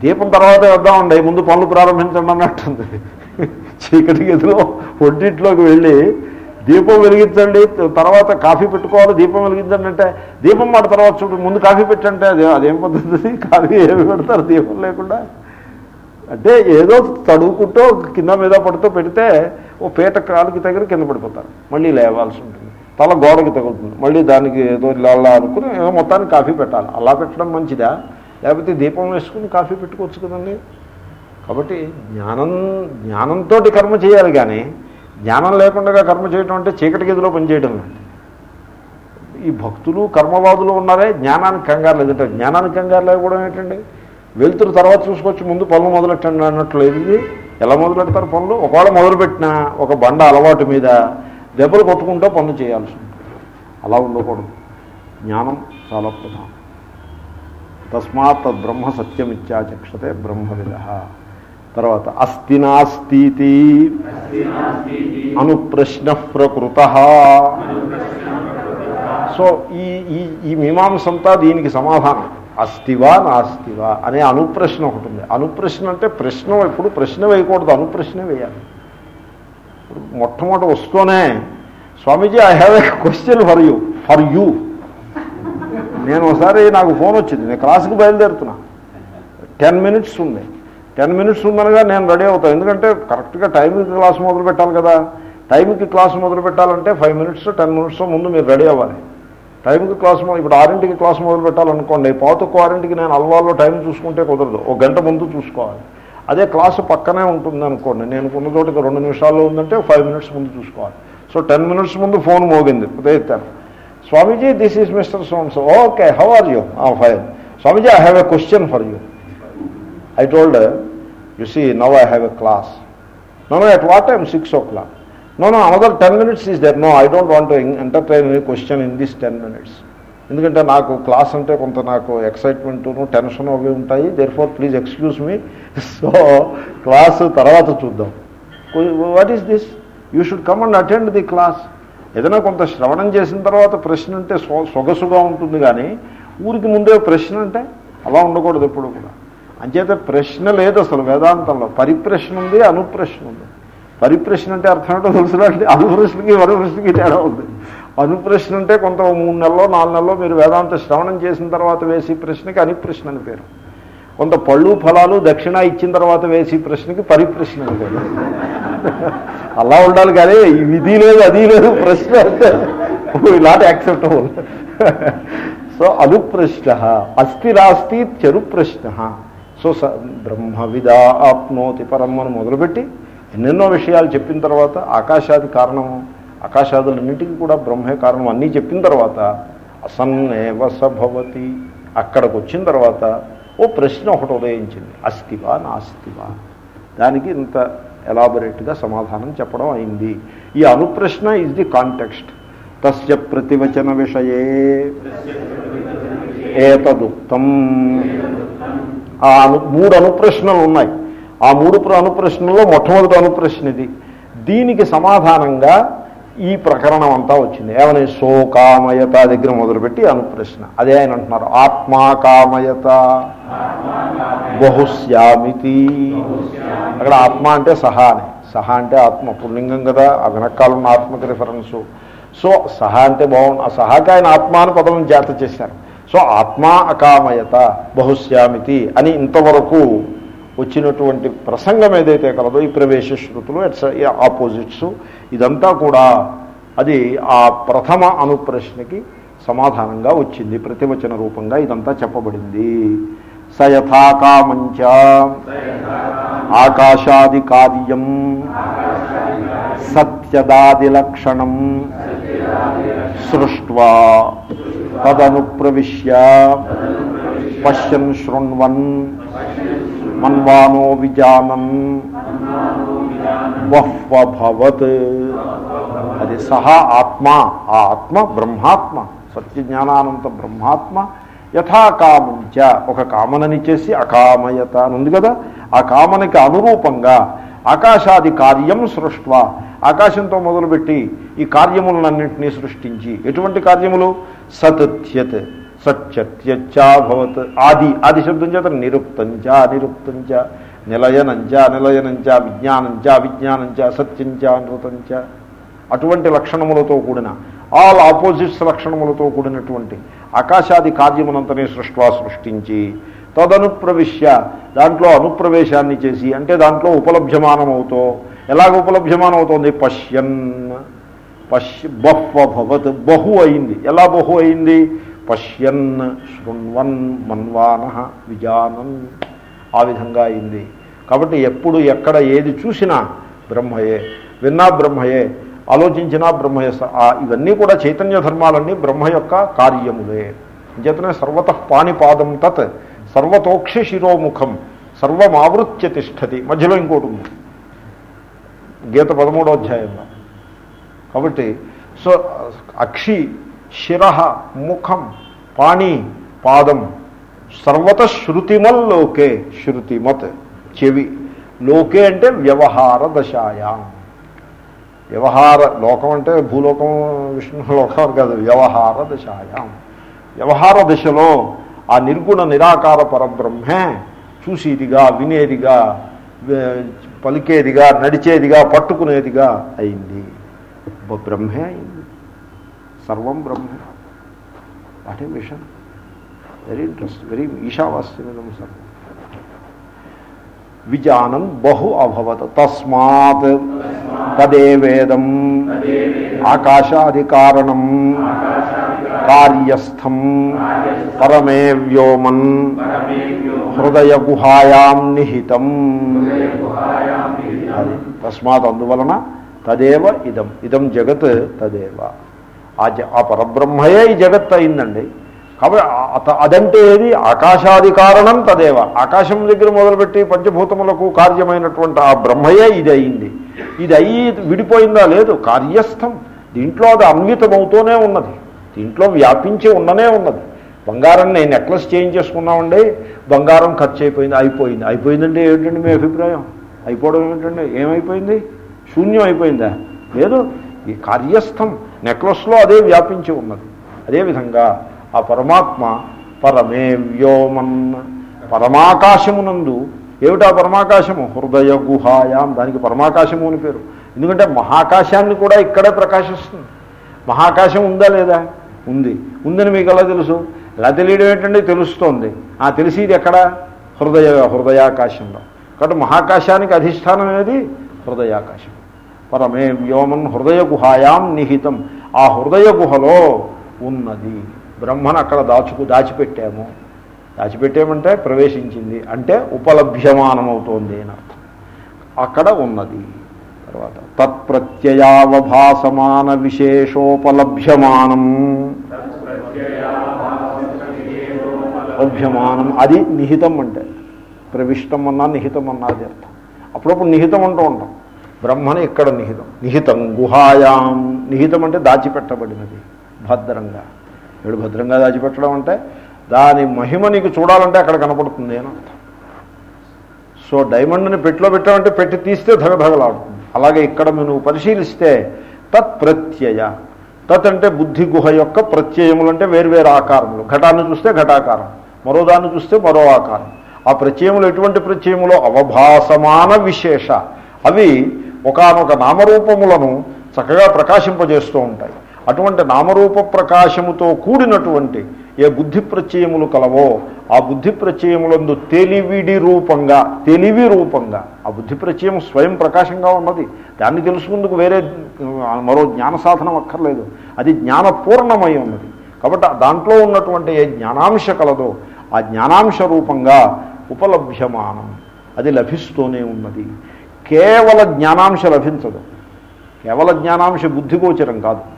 దీపం తర్వాత వద్దామండి ముందు పనులు ప్రారంభించండి అన్నట్టుంది. చీకటి గదిలో ఒంటింట్లోకి వెళ్ళి దీపం వెలిగించండి తర్వాత కాఫీ పెట్టుకోవాలి దీపం వెలిగించండి అంటే దీపం మాట తర్వాత చూడు ముందు కాఫీ పెట్టంటే అదే అదేం పద్ధతి? కాఫీ ఏమి పెడతారు? దీపం లేకుండా. అంటే ఏదో తడువుకుంటూ కింద మీద పడుతూ పెడితే ఓ పీట కాలుకి తగిలి కింద పడిపోతారు. మళ్ళీ లేవాల్సి ఉంటుంది. తల గోడకి తగులుతుంది. మళ్ళీ దానికి ఏదో ఇలా అనుకుని ఏదో మొత్తానికి కాఫీ పెట్టాలి. అలా పెట్టడం మంచిదా? లేకపోతే దీపం వేసుకుని కాఫీ పెట్టుకోవచ్చు కదండి. కాబట్టి జ్ఞానం జ్ఞానంతో కర్మ చేయాలి కానీ జ్ఞానం లేకుండా కర్మ చేయటం అంటే చీకటి గదిలో పనిచేయడం లాంటి ఈ భక్తులు కర్మవాదులు ఉన్నారే జ్ఞానానికి కంగారు లేదంటే జ్ఞానానికి కంగారు లేకపోవడం ఏంటండి? వెళ్తురు తర్వాత చూసుకొచ్చి ముందు పనులు మొదలెట్టండి అన్నట్లు ఇది ఎలా మొదలెడతారు పనులు? ఒకవేళ మొదలుపెట్టినా ఒక బండ అలవాటు మీద దెబ్బలు కొట్టుకుంటూ పనులు చేయాల్సి ఉంటుంది. అలా ఉండకూడదు. జ్ఞానం చాలా ప్రధానం. తస్మాత్ తద్బ్రహ్మ సత్యమిత్యాచక్షతే బ్రహ్మవిద. తర్వాత అస్తి నాస్తి అనుప్రశ్న ప్రకృత సో ఈ ఈ ఈ మీమాంసంతా దీనికి సమాధానం. అస్తివా నాస్తివా అనే అనుప్రశ్న ఒకటి ఉంది. అనుప్రశ్న అంటే ప్రశ్న ఎప్పుడు ప్రశ్న వేయకూడదు అనుప్రశ్న వేయాలి. మొట్టమొదటి వస్తూనే Swamiji I have a question for you for you నేను ఒకసారి నాకు ఫోన్ వచ్చింది. నేను క్లాస్కి బయలుదేరుతున్నా. టెన్ మినిట్స్ ఉంది. టెన్ మినిట్స్ ఉందనగా నేను రెడీ అవుతాను. ఎందుకంటే కరెక్ట్గా టైంకి క్లాస్ మొదలు పెట్టాలి కదా. టైంకి క్లాస్ మొదలు పెట్టాలంటే ఫైవ్ మినిట్స్ టెన్ మినిట్స్ ముందు మీరు రెడీ అవ్వాలి. టైంకి క్లాస్ ఇప్పుడు ఆరింటికి క్లాస్ మొదలు పెట్టాలనుకోండి పాతకు ఆరింటికి నేను అల్వాల్లో టైం చూసుకుంటే కుదరదు. ఒక గంట ముందు చూసుకోవాలి. అదే క్లాసు పక్కనే ఉంటుంది అనుకోండి నేను ఉన్న చోటికి రెండు నిమిషాల్లో ఉందంటే ఫైవ్ మినిట్స్ ముందు చూసుకోవాలి. సో టెన్ మినిట్స్ ముందు ఫోన్ మోగింది. ఉదయం ఎత్తాను Swamiji this is mister Sones. Okay how are you? Fine. Swamiji I have a question for you. I told you see, now I have a class. No, no, at what time? 6 o'clock. No, no, another 10 minutes is there. No, I don't want to en- entertain any question in these 10 minutes. ఎందుకంటే నాకు class అంటే కొంత నాకు ఎక్సైట్మెంట్ను tension అవి ఉంటాయి therefore please excuse me so class తర్వాత చూద్దాం what is this you should come and attend the class ఏదైనా కొంత శ్రవణం చేసిన తర్వాత ప్రశ్న అంటే సొగసుగా ఉంటుంది కానీ ఊరికి ముందే ప్రశ్న అంటే అలా ఉండకూడదు ఎప్పుడు కూడా అంచేత ప్రశ్న లేదు అసలు వేదాంతంలో. పరిప్రశ్న ఉంది అనుప్రశ్న ఉంది. పరిప్రశ్న అంటే అర్థం ఏంటో తెలుసునండి అనుప్రశ్నకి వరుప్రశ్నకి తేడా ఉంది. అనుప్రశ్న అంటే కొంత మూడు నెలలో నాలుగు నెలలో మీరు వేదాంత శ్రవణం చేసిన తర్వాత వేసి ప్రశ్నకి అనిప్రశ్న అని పేరు. కొంత పళ్ళు ఫలాలు దక్షిణ ఇచ్చిన తర్వాత వేసి ప్రశ్నకి పరిప్రశ్న అని పేరు. అలా ఉండాలి కానీ ఇది లేదు అది లేదు ప్రశ్న అంటే నాట్ యాక్సెప్టబుల్. సో అనుప్రశ్న అస్థిరాస్తి చెరు ప్రశ్న సో స బ్రహ్మవిదా ఆప్నోతి పరం అని మొదలుపెట్టి ఎన్నెన్నో విషయాలు చెప్పిన తర్వాత ఆకాశాది కారణము ఆకాశాదులన్నింటికి కూడా బ్రహ్మే కారణం అన్నీ చెప్పిన తర్వాత అసన్నేవ సభవతి అక్కడికి వచ్చిన తర్వాత ఓ ప్రశ్న ఒకటి ఉదయించింది. అస్తివా నాస్తివా దానికి ఇంత ఎలాబొరేట్గా సమాధానం చెప్పడం అయింది. ఈ అనుప్రశ్న ఇస్ ది కాంటెక్స్ట్ తస్య ప్రతివచన విషయే. ఏతదుక్తం. ఆ అను మూడు అనుప్రశ్నలు ఉన్నాయి. ఆ మూడు అనుప్రశ్నల్లో మొట్టమొదటి అనుప్రశ్న ఇది. దీనికి సమాధానంగా ఈ ప్రకరణం అంతా వచ్చింది. ఏమని? సోకామయత దగ్గర మొదలుపెట్టి అనుప్రశ్న. అదే ఆయన అంటున్నారు. ఆత్మాకామయత. బహుశ్యామితి అక్కడ ఆత్మ అంటే సహా అని. సహా అంటే ఆత్మ. పుల్లింగం కదా. ఆ వెనకాలన్న ఆత్మకి రిఫరెన్సు సో సహా అంటే బాగుంది. ఆ సహాకి ఆయన ఆత్మ అని పదం జాత చేశారు. సో ఆత్మా అకామయత బహుశ్యామితి అని ఇంతవరకు వచ్చినటువంటి ప్రసంగం ఏదైతే కలదో ఈ ప్రవేశ శృతులు ఎట్స్ ఆపోజిట్స్ ఇదంతా కూడా అది ఆ ప్రథమ అనుప్రశ్నకి సమాధానంగా వచ్చింది ప్రతివచన రూపంగా ఇదంతా చెప్పబడింది. స యథాకామంచ ఆకాశాది కార్యం సత్యదాది లక్షణం సృష్ట్వా తదను ప్రవిశ్య పశ్యన్ శృణ్వన్ మన్వానో విజానన్ వహ్వభవత్ అది సహా ఆత్మ ఆ ఆత్మ బ్రహ్మాత్మ సత్యజ్ఞానానంత బ్రహ్మాత్మ యథాకామంచ ఒక కామనని చేసి అకామయత అని ఉంది కదా? ఆ కామనకి అనురూపంగా ఆకాశాది కార్యం సృష్వ ఆకాశంతో మొదలుపెట్టి ఈ కార్యములన్నింటినీ సృష్టించి. ఎటువంటి కార్యములు? సతత్యత్. సత్యత్యచ్చాభవత్ ఆది. ఆది శబ్దం చేత నిరుక్తంచ అనిరుక్తంచ నిలయనంచ అనిలయనంచ విజ్ఞానంచ అవిజ్ఞానంచ సత్యంచ అనృతంచ అటువంటి లక్షణములతో కూడిన ఆల్ ఆపోజిట్స్ లక్షణములతో కూడినటువంటి ఆకాశాది కార్యమునంతనే సృష్వా సృష్టించి తదనుప్రవిశ్య దాంట్లో అనుప్రవేశాన్ని చేసి అంటే దాంట్లో ఉపలభ్యమానమవుతో ఎలాగ ఉపలభ్యమానమవుతోంది? పశ్యన్. పశ్య బహ్వభవత్ బహు అయింది. ఎలా బహు అయింది? పశ్యన్ శృణ్వన్ మన్వాన విజానన్. ఆ విధంగా అయింది. కాబట్టి ఎప్పుడు ఎక్కడ ఏది చూసినా బ్రహ్మయే విన్నా బ్రహ్మయే ఆలోచించినా బ్రహ్మయే ఆ ఇవన్నీ కూడా చైతన్య ధర్మాలన్నీ బ్రహ్మ యొక్క కార్యములే. చేతనే సర్వత పాణిపాదం తత్ సర్వతోక్షి శిరోముఖం సర్వమావృత్య తిష్టతి. మధ్యలో ఇంకోటి ఉంది. గీత పదమూడో అధ్యాయంలో. కాబట్టి సో అక్షి శిర ముఖం పాణి పాదం సర్వత శృతిమల్ లోకే శృతిమత్ చెవి. లోకే అంటే వ్యవహార దశాయాం. వ్యవహార లోకం అంటే భూలోకం విష్ణు లోకం కాదు వ్యవహార దశాయాం. వ్యవహార దశలో ఆ నిర్గుణ నిరాకార పరబ్రహ్మే చూసేదిగా వినేదిగా పలికేదిగా నడిచేదిగా పట్టుకునేదిగా అయింది. బ్రహ్మే అయింది. సర్వం బ్రహ్మే. What a very interest very ఈశావాస్యమిదం సర్వం. విజానం బహు అభవత్ తస్మాత్ తదేవేదం ఆకాశాదికారణం కార్యస్థం పరమే వ్యోమన్ హృదయగుహాయాం నిహితం అది తస్మాత్ అందువలన తదేవ ఇదం। ఇదం జగత్ తదేవ। ఆ పరబ్రహ్మయే ఈ జగత్ అయిందండి కాబట్టి అత- అదంటే ఏది? ఆకాశాది కారణం తదేవ. ఆకాశం దగ్గర మొదలుపెట్టి పంచభూతములకు కార్యమైనటువంటి ఆ బ్రహ్మయే ఇది అయింది ఇది అయ్యి విడిపోయిందా? లేదు. కార్యస్థం. దీంట్లో అది అన్వితమవుతూనే ఉన్నది. దీంట్లో వ్యాపించి ఉన్ననే ఉన్నది. బంగారం నేను నెక్లెస్ చేంజ్ చేసుకున్నామండి. బంగారం ఖర్చు అయిపోయింది. అయిపోయింది అయిపోయిందంటే ఏమిటండి మీ అభిప్రాయం? అయిపోవడం ఏమిటండి? ఏమైపోయింది? శూన్యం అయిపోయిందా లేదు. ఈ కార్యస్థం. నెక్లెస్లో అదే వ్యాపించి ఉన్నది. అదేవిధంగా ఆ పరమాత్మ పరమే వ్యోమన్ పరమాకాశమునందు ఏమిటా పరమాకాశము? హృదయ గుహాయాం దానికి పరమాకాశము అని పేరు. ఎందుకంటే మహాకాశాన్ని కూడా ఇక్కడే ప్రకాశిస్తుంది. మహాకాశం ఉందా లేదా? ఉంది. ఉందని మీకు ఎలా తెలుసు? ఎలా తెలియడం ఏంటంటే తెలుస్తోంది. ఆ తెలిసి ఇది ఎక్కడ? హృదయ హృదయాకాశంలో. కాబట్టి మహాకాశానికి అధిష్టానం అనేది హృదయాకాశం. పరమే వ్యోమన్ హృదయ గుహాయాం నిహితం. ఆ హృదయ గుహలో ఉన్నది. బ్రహ్మను అక్కడ దాచుకు దాచిపెట్టాము. దాచిపెట్టామంటే ప్రవేశించింది. అంటే ఉపలభ్యమానమవుతోంది అని అర్థం. అక్కడ ఉన్నది. తర్వాత తత్ప్రత్యయావభాసమాన విశేషోపలభ్యమానం. లభ్యమానం. అది నిహితం అంటే. ప్రవిష్టం అన్నా నిహితం అన్నా అది అర్థం. అప్పుడప్పుడు నిహితం అంటూ ఉంటాం. బ్రహ్మని ఇక్కడ నిహితం. నిహితం గుహాయాం. నిహితం అంటే దాచిపెట్టబడినది. భద్రంగా. వీడు భద్రంగా దాచిపెట్టడం అంటే దాని మహిమ నీకు చూడాలంటే అక్కడ కనపడుతుంది అని అర్థం. సో డైమండ్ని పెట్టిలో పెట్టామంటే పెట్టి తీస్తే ధగధగలాడుతుంది. అలాగే ఇక్కడ నువ్వు పరిశీలిస్తే తత్ ప్రత్యయ తత్ అంటే బుద్ధి గుహ యొక్క ప్రత్యయములు అంటే వేర్వేరు ఆకారములు. ఘటాన్ని చూస్తే ఘటాకారం మరో దాన్ని చూస్తే మరో ఆకారం. ఆ ప్రత్యయములు ఎటువంటి ప్రత్యయములో? అవభాసమాన విశేష. అవి ఒకనొక నామరూపములను చక్కగా ప్రకాశింపజేస్తూ ఉంటాయి. అటువంటి నామరూప ప్రకాశముతో కూడినటువంటి ఏ బుద్ధి ప్రత్యయములు కలవో ఆ బుద్ధి ప్రత్యయములందు తెలివిడి రూపంగా తెలివి రూపంగా ఆ బుద్ధి ప్రత్యయం స్వయం ప్రకాశంగా ఉన్నది. దాన్ని తెలుసుకుందుకు వేరే మరో జ్ఞాన సాధనం అక్కర్లేదు. అది జ్ఞానపూర్ణమై ఉన్నది. కాబట్టి దాంట్లో ఉన్నటువంటి ఏ జ్ఞానాంశ కలదో ఆ జ్ఞానాంశ రూపంగా ఉపలభ్యమానం. అది లభిస్తూనే ఉన్నది. కేవల జ్ఞానాంశ లభించదు. కేవల జ్ఞానాంశ బుద్ధిగోచరం కాదు.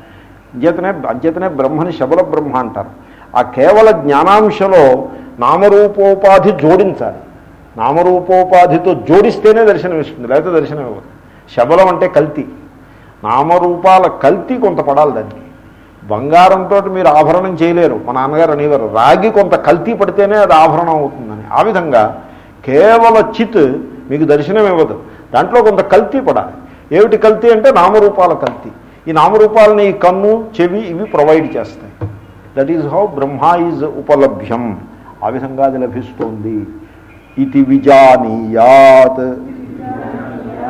అంచేతనే అంచేతనే బ్రహ్మని శబల బ్రహ్మ అంటారు. ఆ కేవల జ్ఞానాంశలో నామరూపోపాధి జోడించాలి. నామరూపోపాధితో జోడిస్తేనే దర్శనం ఇస్తుంది లేకపోతే దర్శనం ఇవ్వదు. శబలం అంటే కల్తీ. నామరూపాల కల్తీ కొంత పడాలి దానికి. బంగారంతో మీరు ఆభరణం చేయలేరు. మా నాన్నగారు అనేవారు రాగి కొంత కల్తీ పడితేనే అది ఆభరణం అవుతుందని. ఆ విధంగా కేవల చిత్ మీకు దర్శనం ఇవ్వదు. దాంట్లో కొంత కల్తీ పడాలి. ఏమిటి కల్తీ అంటే నామరూపాల కల్తీ. ఈ నామరూపాలని ఈ కన్ను చెవి ఇవి ప్రొవైడ్ చేస్తాయి. That is how Brahma is ఉపలభ్యం. ఆ విధంగా అది లభిస్తోంది. ఇది విజానీయాత్.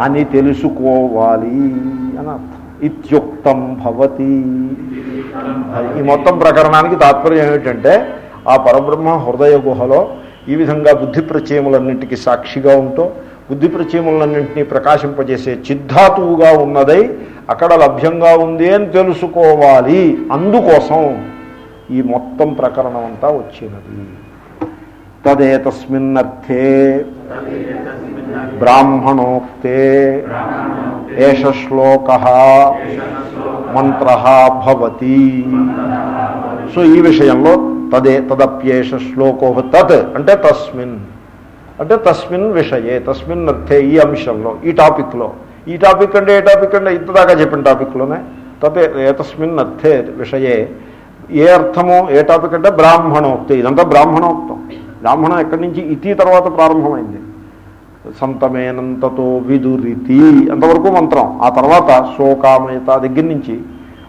అని తెలుసుకోవాలి అని అర్థం. ఇత్యుక్తం భవతి. ఈ మొత్తం ప్రకరణానికి తాత్పర్యం ఏమిటంటే ఆ పరబ్రహ్మ హృదయ గుహలో ఈ విధంగా బుద్ధి ప్రత్యయములన్నింటికి సాక్షిగా ఉంటూ బుద్ధి ప్రత్యయములన్నింటినీ ప్రకాశింపజేసే చిద్ధాతువుగా ఉన్నదై అక్కడ లభ్యంగా ఉంది అని తెలుసుకోవాలి. అందుకోసం ఈ మొత్తం ప్రకరణం అంతా వచ్చినది. తదేతస్మిన్నర్థే బ్రాహ్మణోక్తే ఏష శ్లోక మంత్ర భవతి. సో ఈ విషయంలో తదే తదప్యేష శ్లోకో తత్ అంటే తస్మిన్. అంటే తస్మిన్ విషయే తస్మిన్ అర్థే ఈ అంశంలో ఈ టాపిక్లో. ఈ టాపిక్ అంటే ఏ టాపిక్ అంటే ఇంతదాకా చెప్పిన టాపిక్లోనే. తతే ఏతస్మిన్ అర్థే విషయే. ఏ అర్థము ఏ టాపిక్ అంటే బ్రాహ్మణోక్తి. ఇదంతా బ్రాహ్మణోక్తం. బ్రాహ్మణం ఎక్కడి నుంచి? ఇతి తర్వాత ప్రారంభమైంది. సంతమేనంతతో విదురితి అంతవరకు మంత్రం. ఆ తర్వాత శోకామయత దగ్గర నుంచి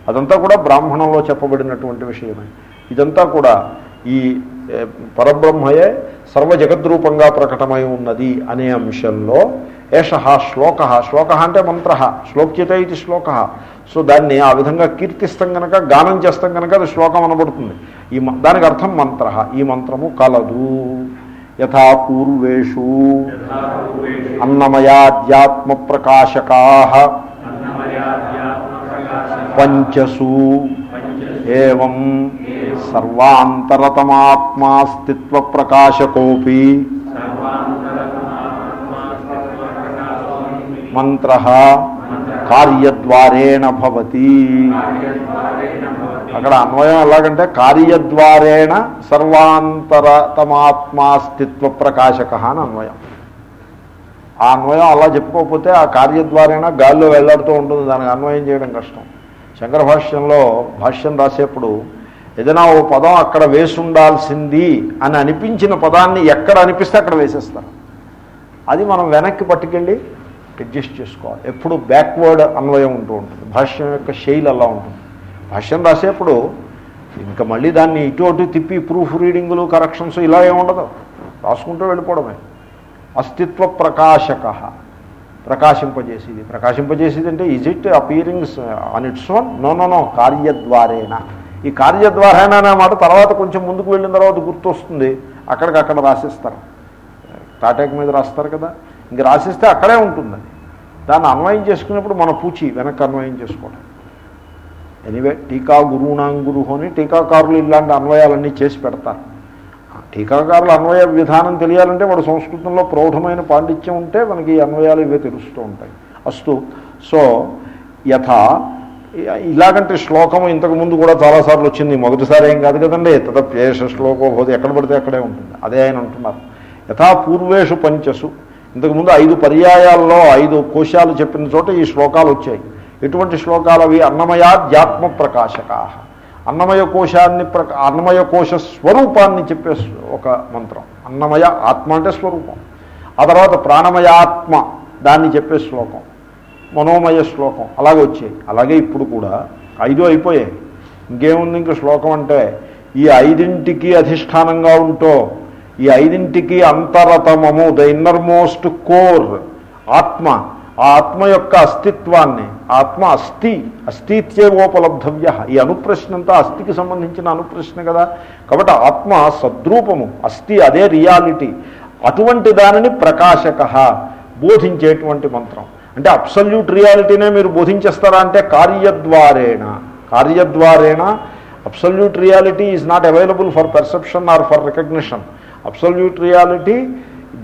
అదంతా కూడా బ్రాహ్మణంలో చెప్పబడినటువంటి విషయమే. ఇదంతా కూడా ఈ పరబ్రహ్మయే సర్వ జగద్రూపంగా ప్రకటమై ఉన్నది అనే అంశంలో ఏష శ్లోక శ్లోక అంటే మంత్ర శ్లోక్యత ఇది శ్లోక. సో దాన్ని ఆ విధంగా కీర్తిస్తాం కనుక గానం చేస్తాం కనుక అది శ్లోకం అనబడుతుంది. ఈ దానికి అర్థం మంత్ర. ఈ మంత్రము కలదు. యథా పూర్వేషు అన్నమయాధ్యాత్మ ప్రకాశకా పంచసు ఏం సర్వాంతరతమాత్మాస్తిత్వ ప్రకాశకోపి మంత్ర కార్యద్వారేణ భవతి. అక్కడ అన్వయం ఎలాగంటే కార్యద్వారేణ సర్వాంతరతమాత్మాస్తిత్వ ప్రకాశక అని అన్వయం. ఆ అన్వయం అలా చెప్పుకోకపోతే ఆ కార్యద్వారేణ గాల్లో వెళ్ళాడుతూ ఉంటుంది దానికి అన్వయం చేయడం కష్టం. శంకర భాష్యంలో భాష్యం రాసేప్పుడు ఏదైనా ఓ పదం అక్కడ వేసి ఉండాల్సింది అని అనిపించిన పదాన్ని ఎక్కడ అనిపిస్తే అక్కడ వేసేస్తారు. అది మనం వెనక్కి పట్టుకెళ్ళి అడ్జస్ట్ చేసుకోవాలి. ఎప్పుడు బ్యాక్వర్డ్ అన్వయం ఉంటూ ఉంటుంది. భాష్యం యొక్క శైలి అలా ఉంటుంది. భాష్యం రాసేప్పుడు ఇంకా మళ్ళీ దాన్ని ఇటు అటు తిప్పి ప్రూఫ్ రీడింగులు కరెక్షన్స్ ఇలా ఏముండదు రాసుకుంటూ వెళ్ళిపోవడమే. అస్తిత్వ ప్రకాశక. ప్రకాశింపజేసేది. ప్రకాశింపజేసేది అంటే is it appearings on uh, its own no no no కార్యద్వారేణ ఈ కార్యద్వారేణ అనే మాట తర్వాత కొంచెం ముందుకు వెళ్ళిన తర్వాత గుర్తొస్తుంది. అక్కడికక్కడ రాసిస్తారు. తాటాక్ మీద రాస్తారు కదా. ఇంక రాసిస్తే అక్కడే ఉంటుంది దాన్ని అన్వయం చేసుకున్నప్పుడు మన పూచి వెనక్కి అన్వయం చేసుకోవడం. ఎనివే టీకా గురువునాం గురువు అని టీకాకారులు ఇలాంటి అన్వయాలన్నీ చేసి పెడతారు. టీకాకారుల అన్వయ విధానం తెలియాలంటే వాడు సంస్కృతంలో ప్రౌఢమైన పాండిత్యం ఉంటే మనకి ఈ అన్వయాలు ఇవే తెలుస్తూ ఉంటాయి. అస్తు. సో యథా ఇలాగంటే శ్లోకం ఇంతకు ముందు కూడా చాలాసార్లు వచ్చింది. మొదటిసారి ఏం కాదు కదండి. తదప్యేష శ్లోకో పోతే ఎక్కడ పడితే అక్కడే ఉంటుంది. అదే ఆయన అంటున్నారు. యథా పూర్వేషు పంచసు. ఇంతకుముందు ఐదు పర్యాయాల్లో ఐదు కోశాలు చెప్పిన చోట ఈ శ్లోకాలు వచ్చాయి. ఎటువంటి శ్లోకాలు అవి? అన్నమయాధ్యాత్మ ప్రకాశకా అన్నమయ కోశాన్ని ప్రక అన్నమయ కోశ స్వరూపాన్ని చెప్పే ఒక మంత్రం. అన్నమయ ఆత్మ అంటే స్వరూపం. ఆ తర్వాత ప్రాణమయాత్మ దాన్ని చెప్పే శ్లోకం. మనోమయ శ్లోకం. అలాగే వచ్చాయి. అలాగే ఇప్పుడు కూడా ఐదు అయిపోయాయి. ఇంకేముంది ఇంక శ్లోకం అంటే ఈ ఐదింటికి అధిష్టానంగా ఉంటో ఈ ఐదింటికి అంతరతమము ద ఇన్నర్ మోస్ట్ కోర్ ఆత్మ ఆ ఆత్మ యొక్క అస్తిత్వాన్ని ఆత్మ అస్థి అస్థిత్యేవోపలబ్ధవ్య. ఈ అనుప్రశ్న అంతా అస్థికి సంబంధించిన అనుప్రశ్న కదా. కాబట్టి ఆత్మ సద్రూపము అస్థి అదే రియాలిటీ. అటువంటి దానిని ప్రకాశక బోధించేటువంటి మంత్రం. అంటే అబ్సల్యూట్ రియాలిటీనే మీరు బోధించేస్తారా అంటే కార్యద్వారేణ. కార్యద్వారేణ absolute reality is not available for perception or for recognition absolute reality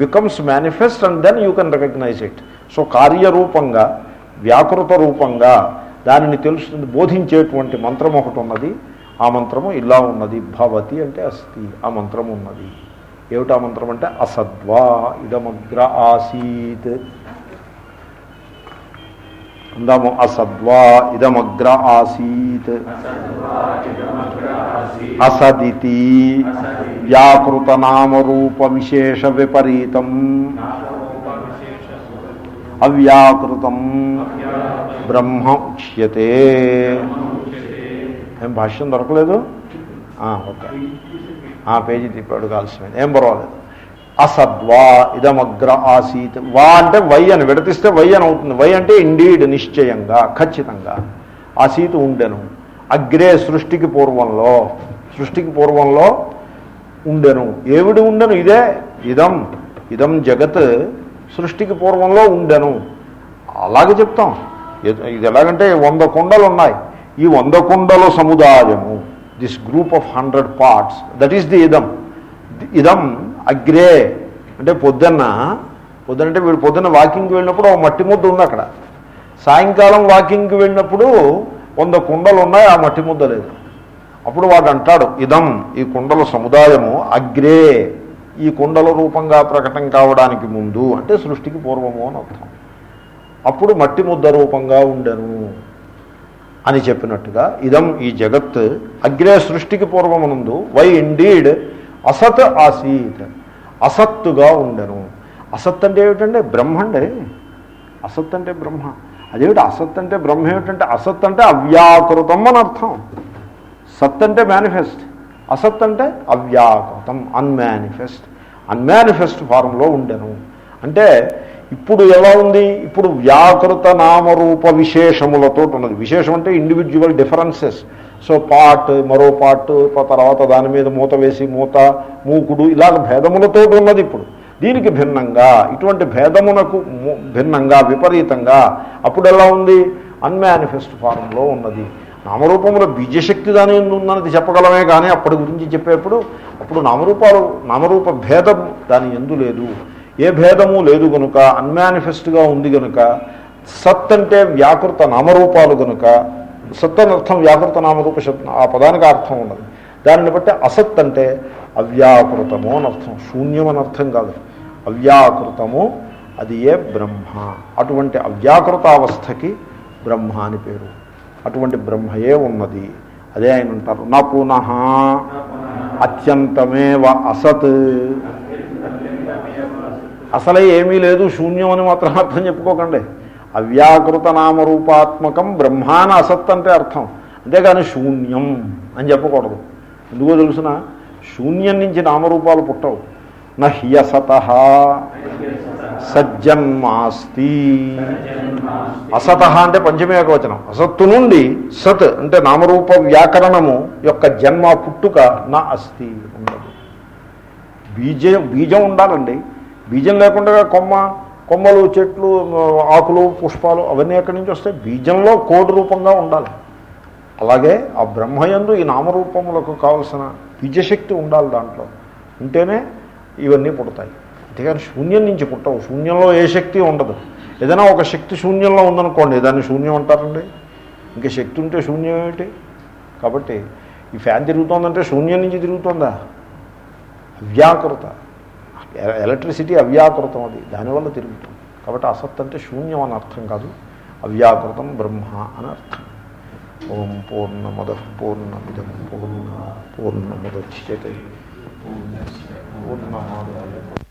becomes manifest and then you can recognise it so కార్యరూపంగా వ్యాకృత రూపంగా దానిని తెలుస్తుంది బోధించేటువంటి మంత్రం ఒకటి ఉన్నది. ఆ మంత్రము ఇలా ఉన్నది భవతి అంటే అస్తి ఆ మంత్రం ఉన్నది. ఏమిటా మంత్రం అంటే? అసద్వా ఇదమగ్ర ఆసీత్. అందాము అసద్వా ఇదమగ్ర ఆసీత్. అసదితి వ్యాకృత నామరూప విశేష విపరీతం. అవ్యాకృతం. బ్రహ్మ ఉచ్యతే. ఏం భాష్యం దొరకలేదు? ఓకే. ఆ పేజీ తిప్పాడు కాల్సిపోయింది. ఏం పర్వాలేదు. అసద్వా ఇదమగ్ర ఆసీత్. వా అంటే వై అని విడతిస్తే వై అని అవుతుంది. వై అంటే ఇండీడ్ నిశ్చయంగా ఖచ్చితంగా. ఆసీత్ ఉండెను. అగ్రే సృష్టికి పూర్వంలో సృష్టికి పూర్వంలో ఉండెను. ఏమిడి ఉండెను? ఇదే ఇదం. ఇదం జగత్. సృష్టికి పూర్వంలో ఉండెను. అలాగే చెప్తాం. ఇది- ఇది ఎలాగంటే వంద కుండలు ఉన్నాయి. ఈ వంద కుండల సముదాయము. This group of hundred parts that is the ఇదం ఇదం అగ్రే. అంటే పొద్దున్న. పొద్దున అంటే వీడు పొద్దున్న వాకింగ్కి వెళ్ళినప్పుడు ఒక మట్టి ముద్ద ఉంది అక్కడ. సాయంకాలం వాకింగ్కి వెళ్ళినప్పుడు వంద కుండలు ఉన్నాయి ఆ మట్టి ముద్ద లేదు. అప్పుడు వాడు అంటాడు ఇదం ఈ కుండల సముదాయము అగ్రే. ఈ కుండల రూపంగా ప్రకటన కావడానికి ముందు అంటే సృష్టికి పూర్వము అని అర్థం. అప్పుడు మట్టి ముద్ద రూపంగా ఉండను అని చెప్పినట్టుగా ఇదం ఈ జగత్ అగ్రే సృష్టికి పూర్వమునందు వై ఇండీడ్ అసత్ ఆసీత్ అసత్తుగా ఉండను. అసత్ అంటే ఏమిటంటే బ్రహ్మండే. అసత్ అంటే బ్రహ్మ. అదేమిటి అసత్ అంటే బ్రహ్మ? ఏమిటంటే అసత్ అంటే అవ్యాకృతం అని అర్థం. సత్ అంటే మేనిఫెస్ట్ అసత్ అంటే అవ్యాకృతం అన్మానిఫెస్ట్ అన్మానిఫెస్ట్ ఫారంలో ఉండెను. అంటే ఇప్పుడు ఎలా ఉంది? ఇప్పుడు వ్యాకృత నామరూప విశేషములతో ఉన్నది. విశేషం అంటే ఇండివిజువల్ డిఫరెన్సెస్ సో పార్ట్ మరో పార్ట్ తర్వాత దాని మీద మూత వేసి మూత మూకుడు ఇలాగ భేదములతో ఉన్నది ఇప్పుడు. దీనికి భిన్నంగా ఇటువంటి భేదమునకు భిన్నంగా విపరీతంగా అప్పుడు ఎలా ఉంది? అన్మానిఫెస్ట్ ఫారంలో ఉన్నది. నామరూపముల బీజశక్తి దాని ఎందు ఉందన్నది చెప్పగలమే కానీ అప్పటి గురించి చెప్పేప్పుడు అప్పుడు నామరూపాలు నామరూప భేదం దాని ఎందు లేదు. ఏ భేదము లేదు గనుక అన్మానిఫెస్ట్గా ఉంది గనుక సత్ అంటే వ్యాకృత నామరూపాలు గనుక సత్ అర్థం వ్యాకృత నామరూప శబ్దం ఆ పదానికి అర్థం ఉన్నది దానిని బట్టి అసత్ అంటే అవ్యాకృతము అని అర్థం శూన్యం అని అర్థం కాదు. అవ్యాకృతము అది ఏ బ్రహ్మ. అటువంటి అవ్యాకృతావస్థకి బ్రహ్మ అని పేరు. అటువంటి బ్రహ్మయే ఉన్నది. అదే ఆయన అంటారు నా పునః అత్యంతమేవ అసత్. అసలే ఏమీ లేదు శూన్యం అని మాత్రం అర్థం చెప్పుకోకండి. అవ్యాకృత నామరూపాత్మకం బ్రహ్మాన అసత్ అంటే అర్థం. అంతేగాని శూన్యం అని చెప్పకూడదు. ఎందుకో తెలుసిన? శూన్యం నుంచి నామరూపాలు పుట్టవు. నహ్యసత సజ్జన్మాస్తి అసత అంటే పంచమే ఏకవచనం. అసత్తు నుండి సత్ అంటే నామరూప వ్యాకరణము యొక్క జన్మ పుట్టుక నా అస్తి ఉండదు బీజం బీజం ఉండాలండి. బీజం లేకుండా కొమ్మ కొమ్మలు చెట్లు ఆకులు పుష్పాలు అవన్నీ ఎక్కడి నుంచి వస్తాయి? బీజంలో కోటి రూపంగా ఉండాలి. అలాగే ఆ బ్రహ్మయందు ఈ నామరూపములకు కావలసిన బీజశక్తి ఉండాలి దాంట్లో. ఉంటేనే ఇవన్నీ పుడతాయి. అంతేగాని శూన్యం నుంచి పుట్టవు. శూన్యంలో ఏ శక్తి ఉండదు. ఏదైనా ఒక శక్తి శూన్యంలో ఉందనుకోండి దాన్ని శూన్యం అంటారండి? ఇంకా శక్తి ఉంటే శూన్యం ఏమిటి? కాబట్టి ఈ ఫ్యాన్ తిరుగుతోందంటే శూన్యం నుంచి తిరుగుతోందా? అవ్యాకృత. ఎలక్ట్రిసిటీ అవ్యాకృతం అది. దానివల్ల తిరుగుతుంది. కాబట్టి అసత్ అంటే శూన్యం అని అర్థం కాదు. అవ్యాకృతం బ్రహ్మ అని అర్థం. ఓం పూర్ణమద పూర్ణమిదం పూర్ణ పూర్ణముద్యతే On the.